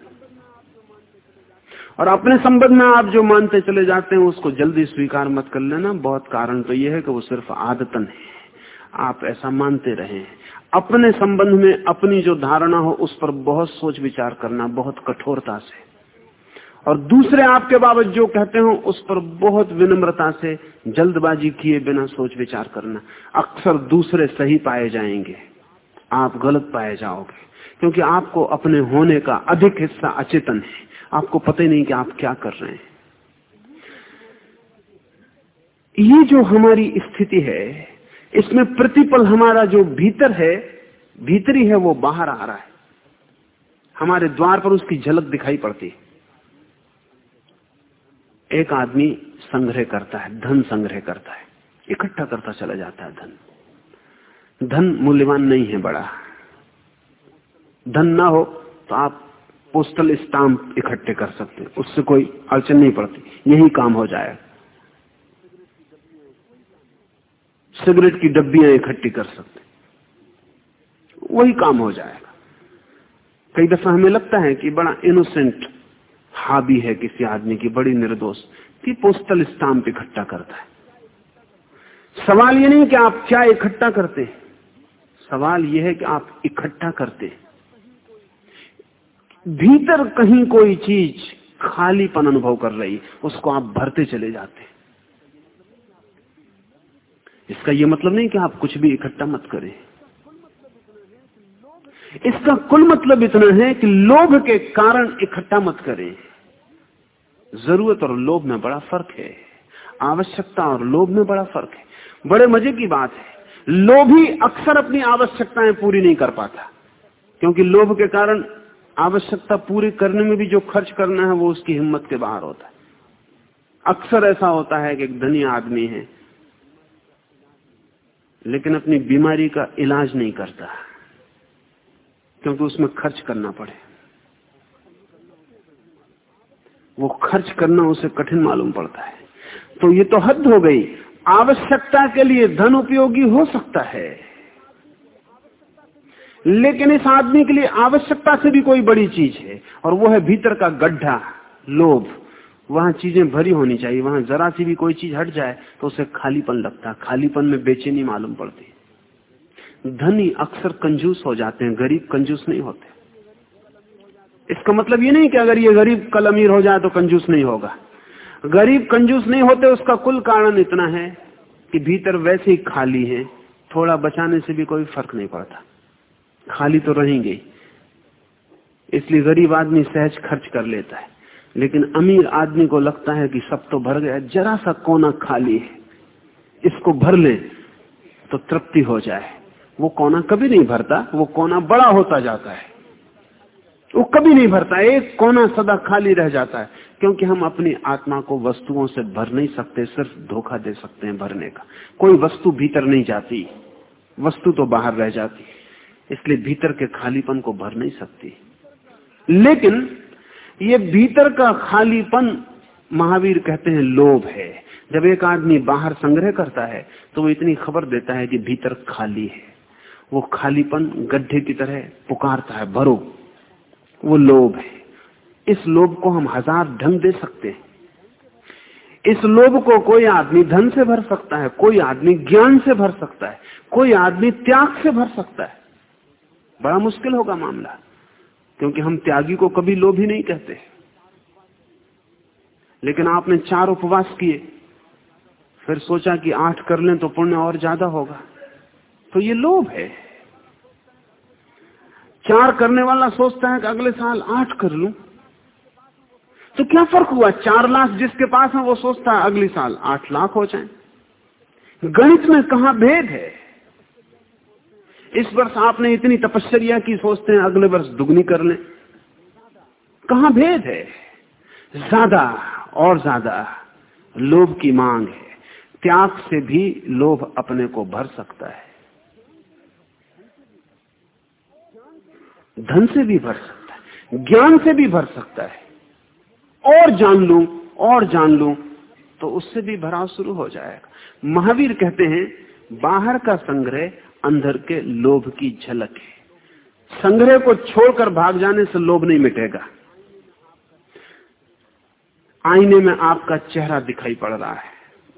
और अपने संबंध में आप जो मानते चले जाते हैं, उसको जल्दी स्वीकार मत कर लेना। बहुत कारण तो यह है कि वो सिर्फ़ आदतन है। आप ऐसा मानते रहे। अपने संबंध में अपनी जो धारणा हो, उस पर बहुत सोच विचार करना, बहुत कठोरता से। और दूसरे आपके बाबत जो कहते हो, उस पर बहुत विनम्रता से जल्दबाजी किए बिना सोच विचार करना। अक्सर दूसरे सही पाए जाएँगे। आप गलत पाए जाओगे। क्योंकि आपको अपने होने का अधिक हिस्सा अचेतन है। आपको पता ही नहीं कि आप क्या कर रहे हैं। ये जो हमारी स्थिति है, इसमें प्रतिपल हमारा जो भीतर है, भीतरी है, वो बाहर आ रहा है। हमारे द्वार पर उसकी झलक दिखाई पड़ती है। एक आदमी संग्रह करता है, धन संग्रह करता है, इकट्ठा करता चला जाता है धन। धन मूल्यवान नहीं है बड़ा। धन ना हो तो आप पोस्टल स्टाम्प इकट्ठे कर सकते हैं। उससे कोई अड़चन नहीं पड़ती। यही काम हो जाए सिगरेट की डब्बियाँ इकट्ठी कर सकते वही काम हो जाएगा। कई दफ़ा हमें लगता है कि बड़ा इनोसेंट हाबी है किसी आदमी की, बड़ी निर्दोष, कि पोस्टल स्टाम्प इकट्ठा करता है। सवाल ये नहीं कि आप क्या इकट्ठा करते हैं। सवाल यह है कि आप इकट्ठा करते भीतर कहीं कोई चीज़ खालीपन अनुभव कर रही, उसको आप भरते चले जाते इसका यह मतलब नहीं कि आप कुछ भी इकट्ठा मत करें। इसका कुल मतलब इतना है कि लोभ के कारण इकट्ठा मत करें। ज़रूरत और लोभ में बड़ा फ़र्क है। आवश्यकता और लोभ में बड़ा फ़र्क है। बड़े मज़े की बात है। लोभी अक्सर अपनी आवश्यकताएँ पूरी नहीं कर पाता, क्योंकि लोभ के कारण आवश्यकता पूरी करने में भी जो खर्च करना है, वो उसकी हिम्मत के बाहर होता है। अक्सर ऐसा होता है कि एक धनी आदमी है, लेकिन अपनी बीमारी का इलाज नहीं करता, क्योंकि उसमें खर्च करना पड़े। वो खर्च करना उसे कठिन मालूम पड़ता है। तो ये तो हद हो गई। आवश्यकता के लिए धन उपयोगी हो सकता है। लेकिन इस आदमी के लिए आवश्यकता से भी कोई बड़ी चीज़ है। और वो है भीतर का गड्ढा, लोभ। वहाँ चीज़ें भरी होनी चाहिए, वहाँ जरा सी भी कोई चीज़ हट जाए तो उसे खालीपन लगता है। खालीपन में बेचैनी मालूम पड़ती धनी अक्सर कंजूस हो जाते हैं, गरीब कंजूस नहीं होते। इसका मतलब ये नहीं कि अगर ये गरीब कल अमीर हो जाए तो कंजूस नहीं होगा। गरीब कंजूस नहीं होते, उसका कुल कारण इतना है कि भीतर वैसे ही खाली है, थोड़ा बचाने से भी कोई फ़र्क नहीं पड़ता। खाली तो रहेंगे इसलिए गरीब आदमी सहज खर्च कर लेता है। लेकिन अमीर आदमी को लगता है कि सब तो भर गया, जरा सा कोना खाली है। इसको भर ले तो तृप्ति हो जाए। वो कोना कभी नहीं भरता, वो कोना बड़ा होता जाता है। वो कभी नहीं भरता, एक कोना सदा खाली रह जाता है। क्योंकि हम अपनी आत्मा को वस्तुओं से भर नहीं सकते, सिर्फ़ धोखा दे सकते हैं भरने का। कोई वस्तु भीतर नहीं जाती, वस्तु तो बाहर रह जाती इसलिए भीतर के खालीपन को भर नहीं सकती। लेकिन ये भीतर का खालीपन महावीर कहते हैं लोभ है। जब एक आदमी बाहर संग्रह करता है तो वो इतनी खबर देता है कि भीतर खाली है। वो खालीपन गड्ढे की तरह पुकारता है, भरो। वो लोभ है। इस लोभ को हम हज़ार ढंग दे सकते हैं। इस लोभ को कोई आदमी धन से भर सकता है, कोई आदमी ज्ञान से भर सकता है, कोई आदमी त्याग से भर सकता है। बड़ा मुश्किल होगा मामला, क्योंकि हम त्यागी को कभी लोभी नहीं कहते। लेकिन आपने चार उपवास किए, फिर सोचा कि आठ कर लें तो पुण्य और ज़्यादा होगा। तो ये लोभ है। चार करने वाला सोचता है कि अगले साल आठ कर लूँ। तो क्या फ़र्क हुआ? चार लाख जिसके पास है, वो सोचता है अगले साल आठ लाख हो जाए। गणित में कहा भेद है? इस वर्ष आपने इतनी तपस्या की, सोचते हैं अगले वर्ष दुगनी कर लें। कहा भेद है? ज़्यादा और ज़्यादा लोभ की मांग है। त्याग से भी लोभ अपने को भर सकता है। धन से भी भर सकता है। ज्ञान से भी भर सकता है। और जान लू, और जान लू तो उससे भी भराव शुरू हो जाएगा। महावीर कहते हैं, बाहर का संग्रह अंदर के लोभ की झलक है। संग्रह को छोड़कर भाग जाने से लोभ नहीं मिटेगा। आईने में आपका चेहरा दिखाई पड़ रहा है।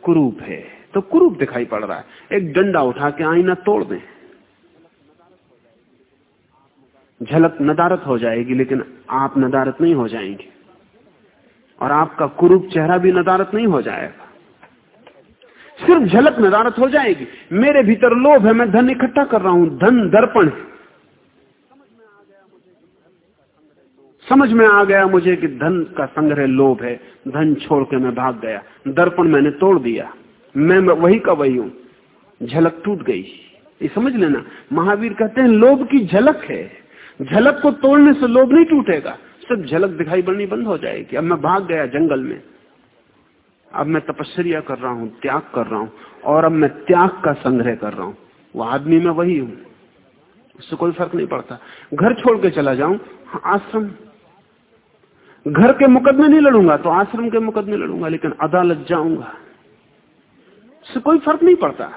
कुरूप है। तो कुरूप दिखाई पड़ रहा है। एक डंडा उठा के आईना तोड़ दें। झलक नदारत हो जाएगी, लेकिन आप नदारत नहीं हो जाएँगे। और आपका कुरूप चेहरा भी नदारत नहीं हो जाएगा। सिर्फ़ झलक नदारत हो जाएगी। मेरे भीतर लोभ है, मैं धन इकट्ठा कर रहा हूँ। धन दर्पण है। समझ में आ गया मुझे कि धन का संग्रह लोभ है। धन छोड़ के मैं भाग गया। दर्पण मैंने तोड़ दिया। मैं वही का वही हूँ। झलक टूट गई। ये समझ लेना। महावीर कहते हैं, लोभ की झलक है। झलक को तोड़ने से लोभ नहीं टूटेगा। सिर्फ़ झलक दिखाई पड़नी बंद हो जाएगी। अब मैं भाग गया जंगल में। अब मैं तपस्या कर रहा हूँ त्याग कर रहा हूँ और अब मैं त्याग का संग्रह कर रहा हूँ। वो आदमी में वही हूँ। उससे कोई फ़र्क नहीं पड़ता। घर छोड़ के चला जाऊँ हाँ, आश्रम। घर के मुकदमे नहीं लड़ूँगा तो आश्रम के मुकदमे लड़ूँगा लेकिन अदालत जाऊँगा। उससे कोई फ़र्क नहीं पड़ता।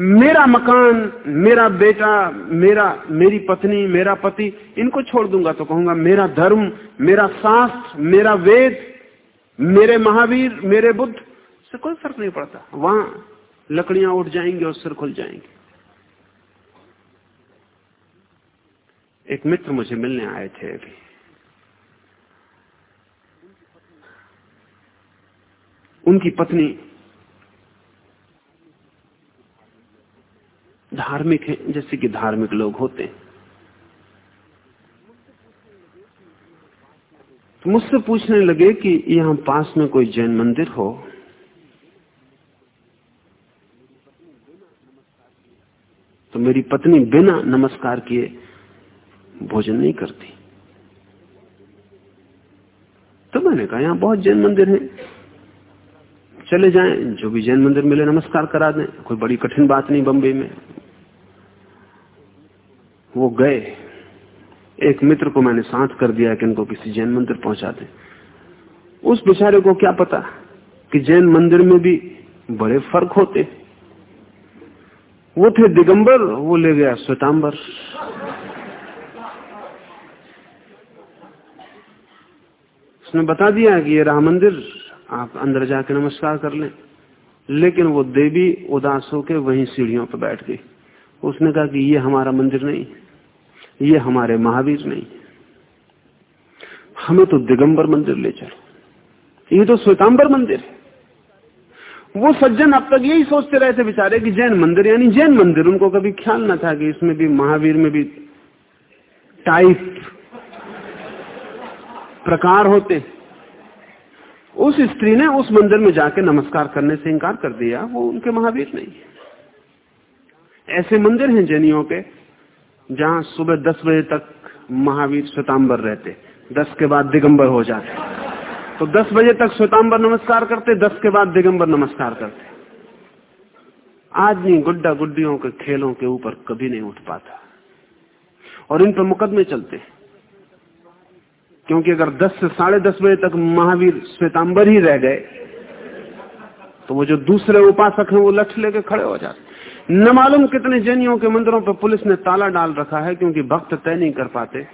मेरा मकान मेरा बेटा मेरा मेरी पत्नी मेरा पति इनको छोड़ दूँगा तो कहूँगा मेरा धर्म मेरा शास्त्र मेरा वेद मेरे महावीर मेरे बुद्ध से कोई फ़र्क नहीं पड़ता। वहाँ लकड़ियाँ उठ जाएँगे और सिर खुल जाएँगे। एक मित्र मुझे मिलने आए थे अभी। उनकी पत्नी धार्मिक है जैसे कि धार्मिक लोग होते हैं तो मुझसे पूछने लगे कि यहाँ पास में कोई जैन मंदिर हो। तो मेरी पत्नी बिना नमस्कार किए भोजन नहीं करती। तो मैंने कहा, यहाँ बहुत जैन मंदिर है। चले जाएँ, जो भी जैन मंदिर मिले नमस्कार करा दें। कोई बड़ी कठिन बात नहीं बम्बई में। वो गए। एक मित्र को मैंने साथ कर दिया कि इनको किसी जैन मंदिर पहुँचा दे। उस बेचारे को क्या पता कि जैन मंदिर में भी बड़े फ़र्क होते। वो थे दिगंबर, वो ले गया श्वेतांबर। उसने बता दिया कि ये राम मंदिर, आप अंदर जाके नमस्कार कर लें। लेकिन वो देवी उदास होकर वहीं सीढ़ियों पर बैठ गई। उसने कहा कि ये हमारा मंदिर नहीं। ये हमारे महावीर नहीं हमें तो दिगंबर मंदिर ले चलो। ये तो श्वेतांबर मंदिर है। वो सज्जन अब तक यही सोचते रहे थे बेचारे कि जैन मंदिर, यानी जैन मंदिर, उनको कभी ख्याल ना था कि इसमें भी महावीर में भी टाइप प्रकार होते। उस स्त्री ने उस मंदिर में जाके नमस्कार करने से इनकार कर दिया। वो उनके महावीर नहीं ऐसे मंदिर हैं जैनियों के जहाँ सुबह दस बजे तक महावीर श्वेतांबर रहते, दस के बाद दिगंबर हो जाते। तो दस बजे तक श्वेतांबर नमस्कार करते, दस के बाद दिगंबर नमस्कार करते। आदमी गुड्डा गुड्डियों के खेलों के ऊपर कभी नहीं उठ पाता। और इन पर मुकदमे चलते। क्योंकि अगर 10 से साढ़े दस बजे तक महावीर श्वेतांबर ही रह गए तो वो जो दूसरे उपासक हैं, वो लठ लेके खड़े हो जाते। न मालूम कितने जैनियों के मंदिरों पर पुलिस ने ताला डाल रखा है क्योंकि भक्त तय नहीं कर पाते।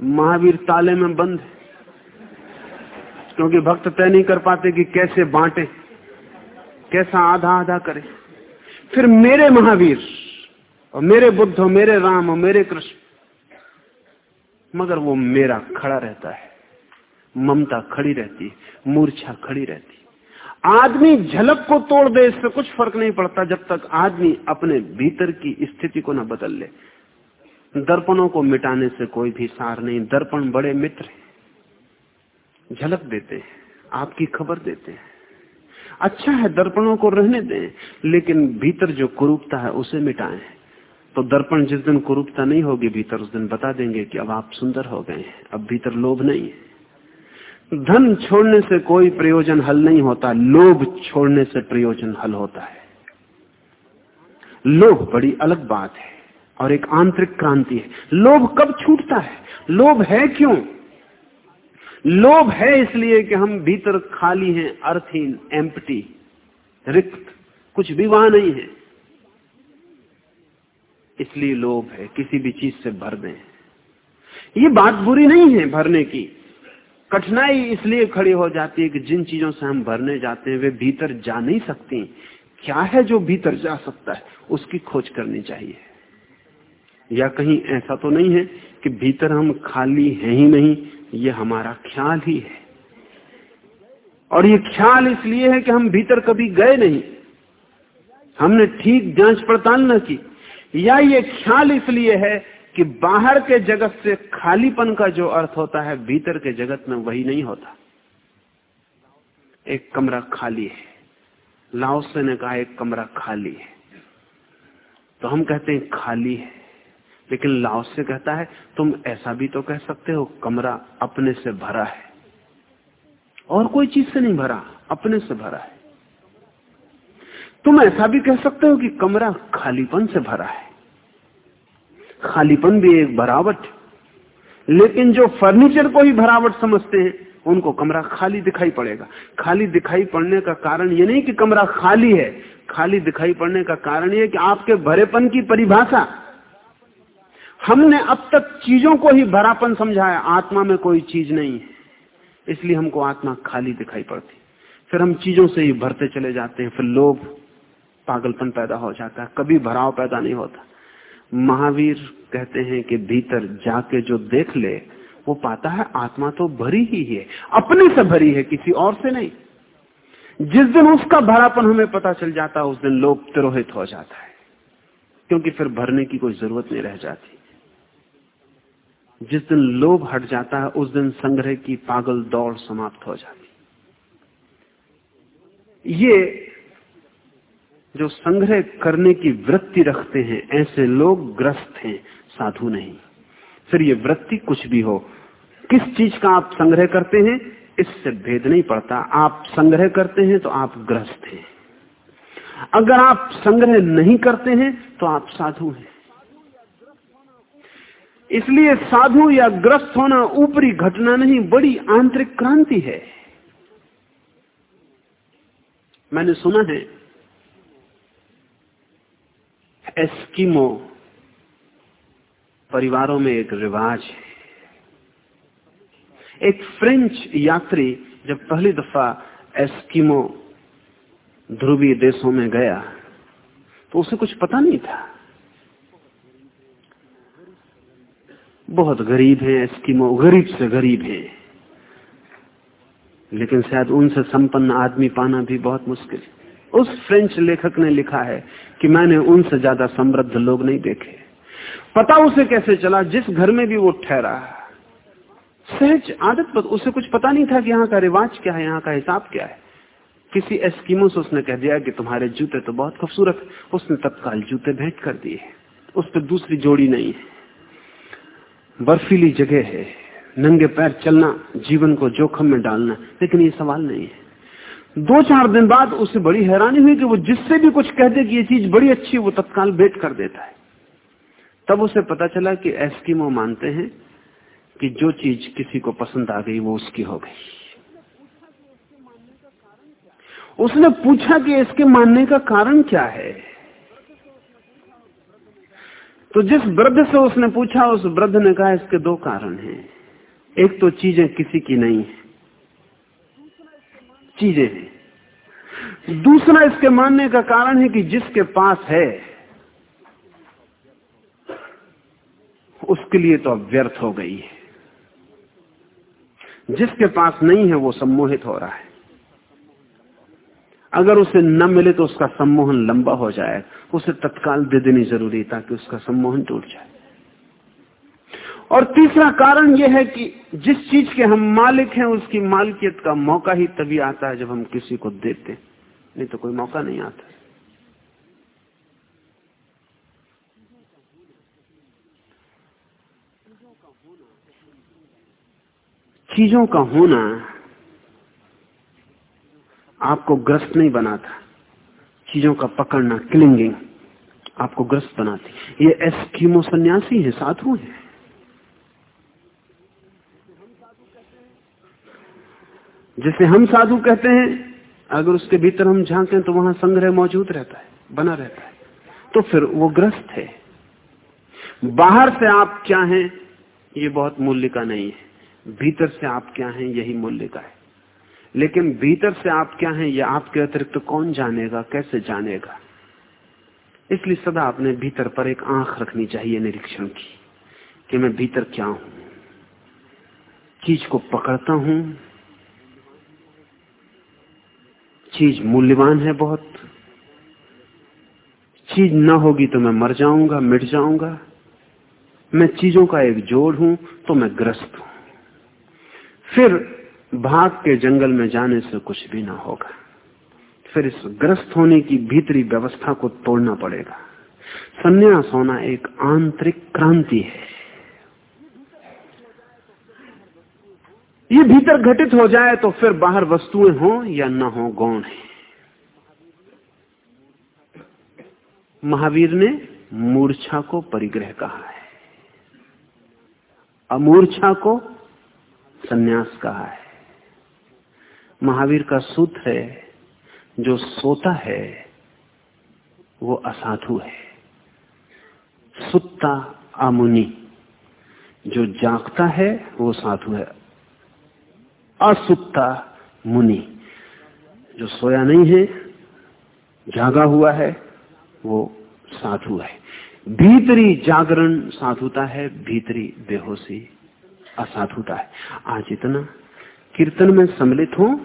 महावीर ताले में बंद क्योंकि भक्त तय नहीं कर पाते कि कैसे बांटे, कैसा आधा आधा करे। फिर मेरे महावीर, और मेरे बुद्ध, और मेरे राम, और मेरे कृष्ण, मगर वो मेरा खड़ा रहता है। ममता खड़ी रहती मूर्छा खड़ी रहती आदमी झलक को तोड़ दे, इससे कुछ फ़र्क नहीं पड़ता जब तक आदमी अपने भीतर की स्थिति को ना बदल ले। दर्पणों को मिटाने से कोई भी सार नहीं, दर्पण बड़े मित्र झलक देते हैं, आपकी खबर देते हैं। अच्छा है दर्पणों को रहने दें, लेकिन भीतर जो कुरूपता है उसे मिटाएँ। तो दर्पण जिस दिन कुरूपता नहीं होगी, भीतर उस दिन बता देंगे कि अब आप सुंदर हो गए हैं, अब भीतर लोभ नहीं है। धन छोड़ने से कोई प्रयोजन हल नहीं होता, लोभ छोड़ने से प्रयोजन हल होता है। लोभ बड़ी अलग बात है और एक आंतरिक क्रांति है। लोभ कब छूटता है? लोभ है क्यों? लोभ है इसलिए कि हम भीतर खाली हैं, अर्थहीन एम्पटी रिक्त, कुछ भी वहाँ नहीं है। इसलिए लोभ है, किसी भी चीज़ से भर दें। ये बात बुरी नहीं है भरने की। कठिनाई इसलिए खड़ी हो जाती है कि जिन चीज़ों से हम भरने जाते हैं, वे भीतर जा नहीं सकती क्या है जो भीतर जा सकता है? उसकी खोज करनी चाहिए। या कहीं ऐसा तो नहीं है कि भीतर हम खाली हैं ही नहीं, ये हमारा ख्याल ही है। और ये ख्याल इसलिए है कि हम भीतर कभी गए नहीं। हमने ठीक जाँच पड़ताल न की। या ये ख्याल इसलिए है कि बाहर के जगत से खालीपन का जो अर्थ होता है, भीतर के जगत में वही नहीं होता। एक कमरा खाली है। लाओसे ने कहा, एक कमरा खाली है। तो हम कहते हैं खाली है। लेकिन लाओस से कहता है, तुम ऐसा भी तो कह सकते हो, कमरा अपने से भरा है। और कोई चीज़ से नहीं भरा, अपने से भरा है। तुम ऐसा भी कह सकते हो कि कमरा खालीपन से भरा है। खालीपन भी एक भरावट लेकिन जो फर्नीचर को ही भरावट समझते हैं, उनको कमरा खाली दिखाई पड़ेगा। खाली दिखाई पड़ने का कारण ये नहीं कि कमरा खाली है। खाली दिखाई पड़ने का कारण ये कि आपके भरेपन की परिभाषा। हमने अब तक चीज़ों को ही भरापन समझाया आत्मा में कोई चीज़ नहीं है। इसलिए हमको आत्मा खाली दिखाई पड़ती। फिर हम चीज़ों से ही भरते चले जाते हैं। फिर लोभ, पागलपन पैदा हो जाता है। कभी भराव पैदा नहीं होता। महावीर कहते हैं कि भीतर जाके जो देख ले, वो पाता है आत्मा तो भरी ही है, अपने से भरी है, किसी और से नहीं। जिस दिन उसका भरापन हमें पता चल जाता है उस दिन लोभ तिरोहित हो जाता है, क्योंकि फिर भरने की कोई ज़रूरत नहीं रह जाती। जिस दिन लोभ हट जाता है, उस दिन संग्रह की पागल दौड़ समाप्त हो जाती। ये जो संग्रह करने की वृत्ति रखते हैं, ऐसे लोग ग्रस्त हैं, साधु नहीं। फिर ये वृत्ति कुछ भी हो, किस चीज़ का आप संग्रह करते हैं, इससे भेद नहीं पड़ता। आप संग्रह करते हैं तो आप ग्रस्त हैं। अगर आप संग्रह नहीं करते हैं तो आप साधु हैं। इसलिए साधु या ग्रस्त होना ऊपरी घटना नहीं, बड़ी आंतरिक क्रांति है। मैंने सुना है एस्किमो परिवारों में एक रिवाज है। एक फ्रेंच यात्री जब पहली दफ़ा एस्किमो ध्रुवीय देशों में गया तो उसे कुछ पता नहीं था। बहुत गरीब हैं एस्किमो, गरीब से गरीब हैं। लेकिन शायद उनसे संपन्न आदमी पाना भी बहुत मुश्किल है। उस फ्रेंच लेखक ने लिखा है कि मैंने उनसे ज़्यादा समृद्ध लोग नहीं देखे। पता उसे कैसे चला? जिस घर में भी वो ठहरा। सहज आदत पर उसे कुछ पता नहीं था कि यहाँ का रिवाज क्या है, यहाँ का हिसाब क्या है। किसी एस्किमो से उसने कह दिया कि तुम्हारे जूते तो बहुत खूबसूरत, उसने तत्काल जूते भेंट कर दिए उस पर दूसरी जोड़ी नहीं है। बर्फीली जगह है। नंगे पैर चलना, जीवन को जोखम में डालना, लेकिन ये सवाल नहीं है। दो चार दिन बाद उसे बड़ी हैरानी हुई कि वो जिससे भी कुछ कहते कि ये चीज़ बड़ी अच्छी, वो तत्काल बेट कर देता है। तब उसे पता चला कि एस्किमो मानते हैं कि जो चीज़ किसी को पसंद आ गई, वो उसकी हो गई। उसने पूछा कि इसके मानने का कारण क्या है? तो जिस वृद्ध से उसने पूछा, उस वृद्ध ने कहा, इसके दो कारण हैं। एक तो चीज़ें किसी की नहीं है। चीज़ें हैं। दूसरा इसके मानने का कारण है कि जिसके पास है, उसके लिए तो अब व्यर्थ हो गई है। जिसके पास नहीं है, वो सम्मोहित हो रहा है। अगर उसे न मिले तो उसका सम्मोहन लंबा हो जाए उसे तत्काल दे देनी ज़रूरी ताकि उसका सम्मोहन टूट जाए। और तीसरा कारण यह है कि जिस चीज़ के हम मालिक हैं, उसकी मालिकियत का मौका ही तभी आता है जब हम किसी को देते नहीं तो कोई मौका नहीं आता। चीज़ों का होना आपको ग्रस्त नहीं बनाता। चीज़ों का पकड़ना, क्लिंगिंग आपको ग्रस्त बनाती। ये एस्कीमो सन्यासी है, साधु है। जिसे हम साधु कहते हैं, अगर उसके भीतर हम झांकें तो वहाँ संग्रह मौजूद रहता है, बना रहता है। तो फिर वो ग्रस्त है। बाहर से आप क्या हैं, ये बहुत मूल्य का नहीं है। भीतर से आप क्या हैं, यही मूल्य का है। लेकिन भीतर से आप क्या हैं यह आपके अतिरिक्त तो कौन जानेगा, कैसे जानेगा? इसलिए सदा अपने भीतर पर एक आँख रखनी चाहिए निरीक्षण की, कि मैं भीतर क्या हूँ। चीज़ को पकड़ता हूँ चीज़ मूल्यवान है बहुत। चीज़ ना होगी तो मैं मर जाऊँगा, मिट जाऊँगा। मैं चीज़ों का एक जोड़ हूँ तो मैं ग्रस्त हूँ। फिर भाग के जंगल में जाने से कुछ भी ना होगा। फिर इस ग्रस्त होने की भीतरी व्यवस्था को तोड़ना पड़ेगा। संन्यास होना एक आंतरिक क्रांति है। ये भीतर घटित हो जाए तो फिर बाहर वस्तुएँ हो या न हो, गौण है। महावीर ने मूर्छा को परिग्रह कहा है। अमूर्छा को सन्यास कहा है। महावीर का सूत्र है, जो सोता है, वो असाधु है। सुत्ता आमुनि, जो जागता है, वो साधु है। असुत्ता मुनि। जो सोया नहीं है, जागा हुआ है, वो साधु है। भीतरी जागरण साधुता है, भीतरी बेहोशी असाधुता है। आज इतना कीर्तन में सम्मिलित हो।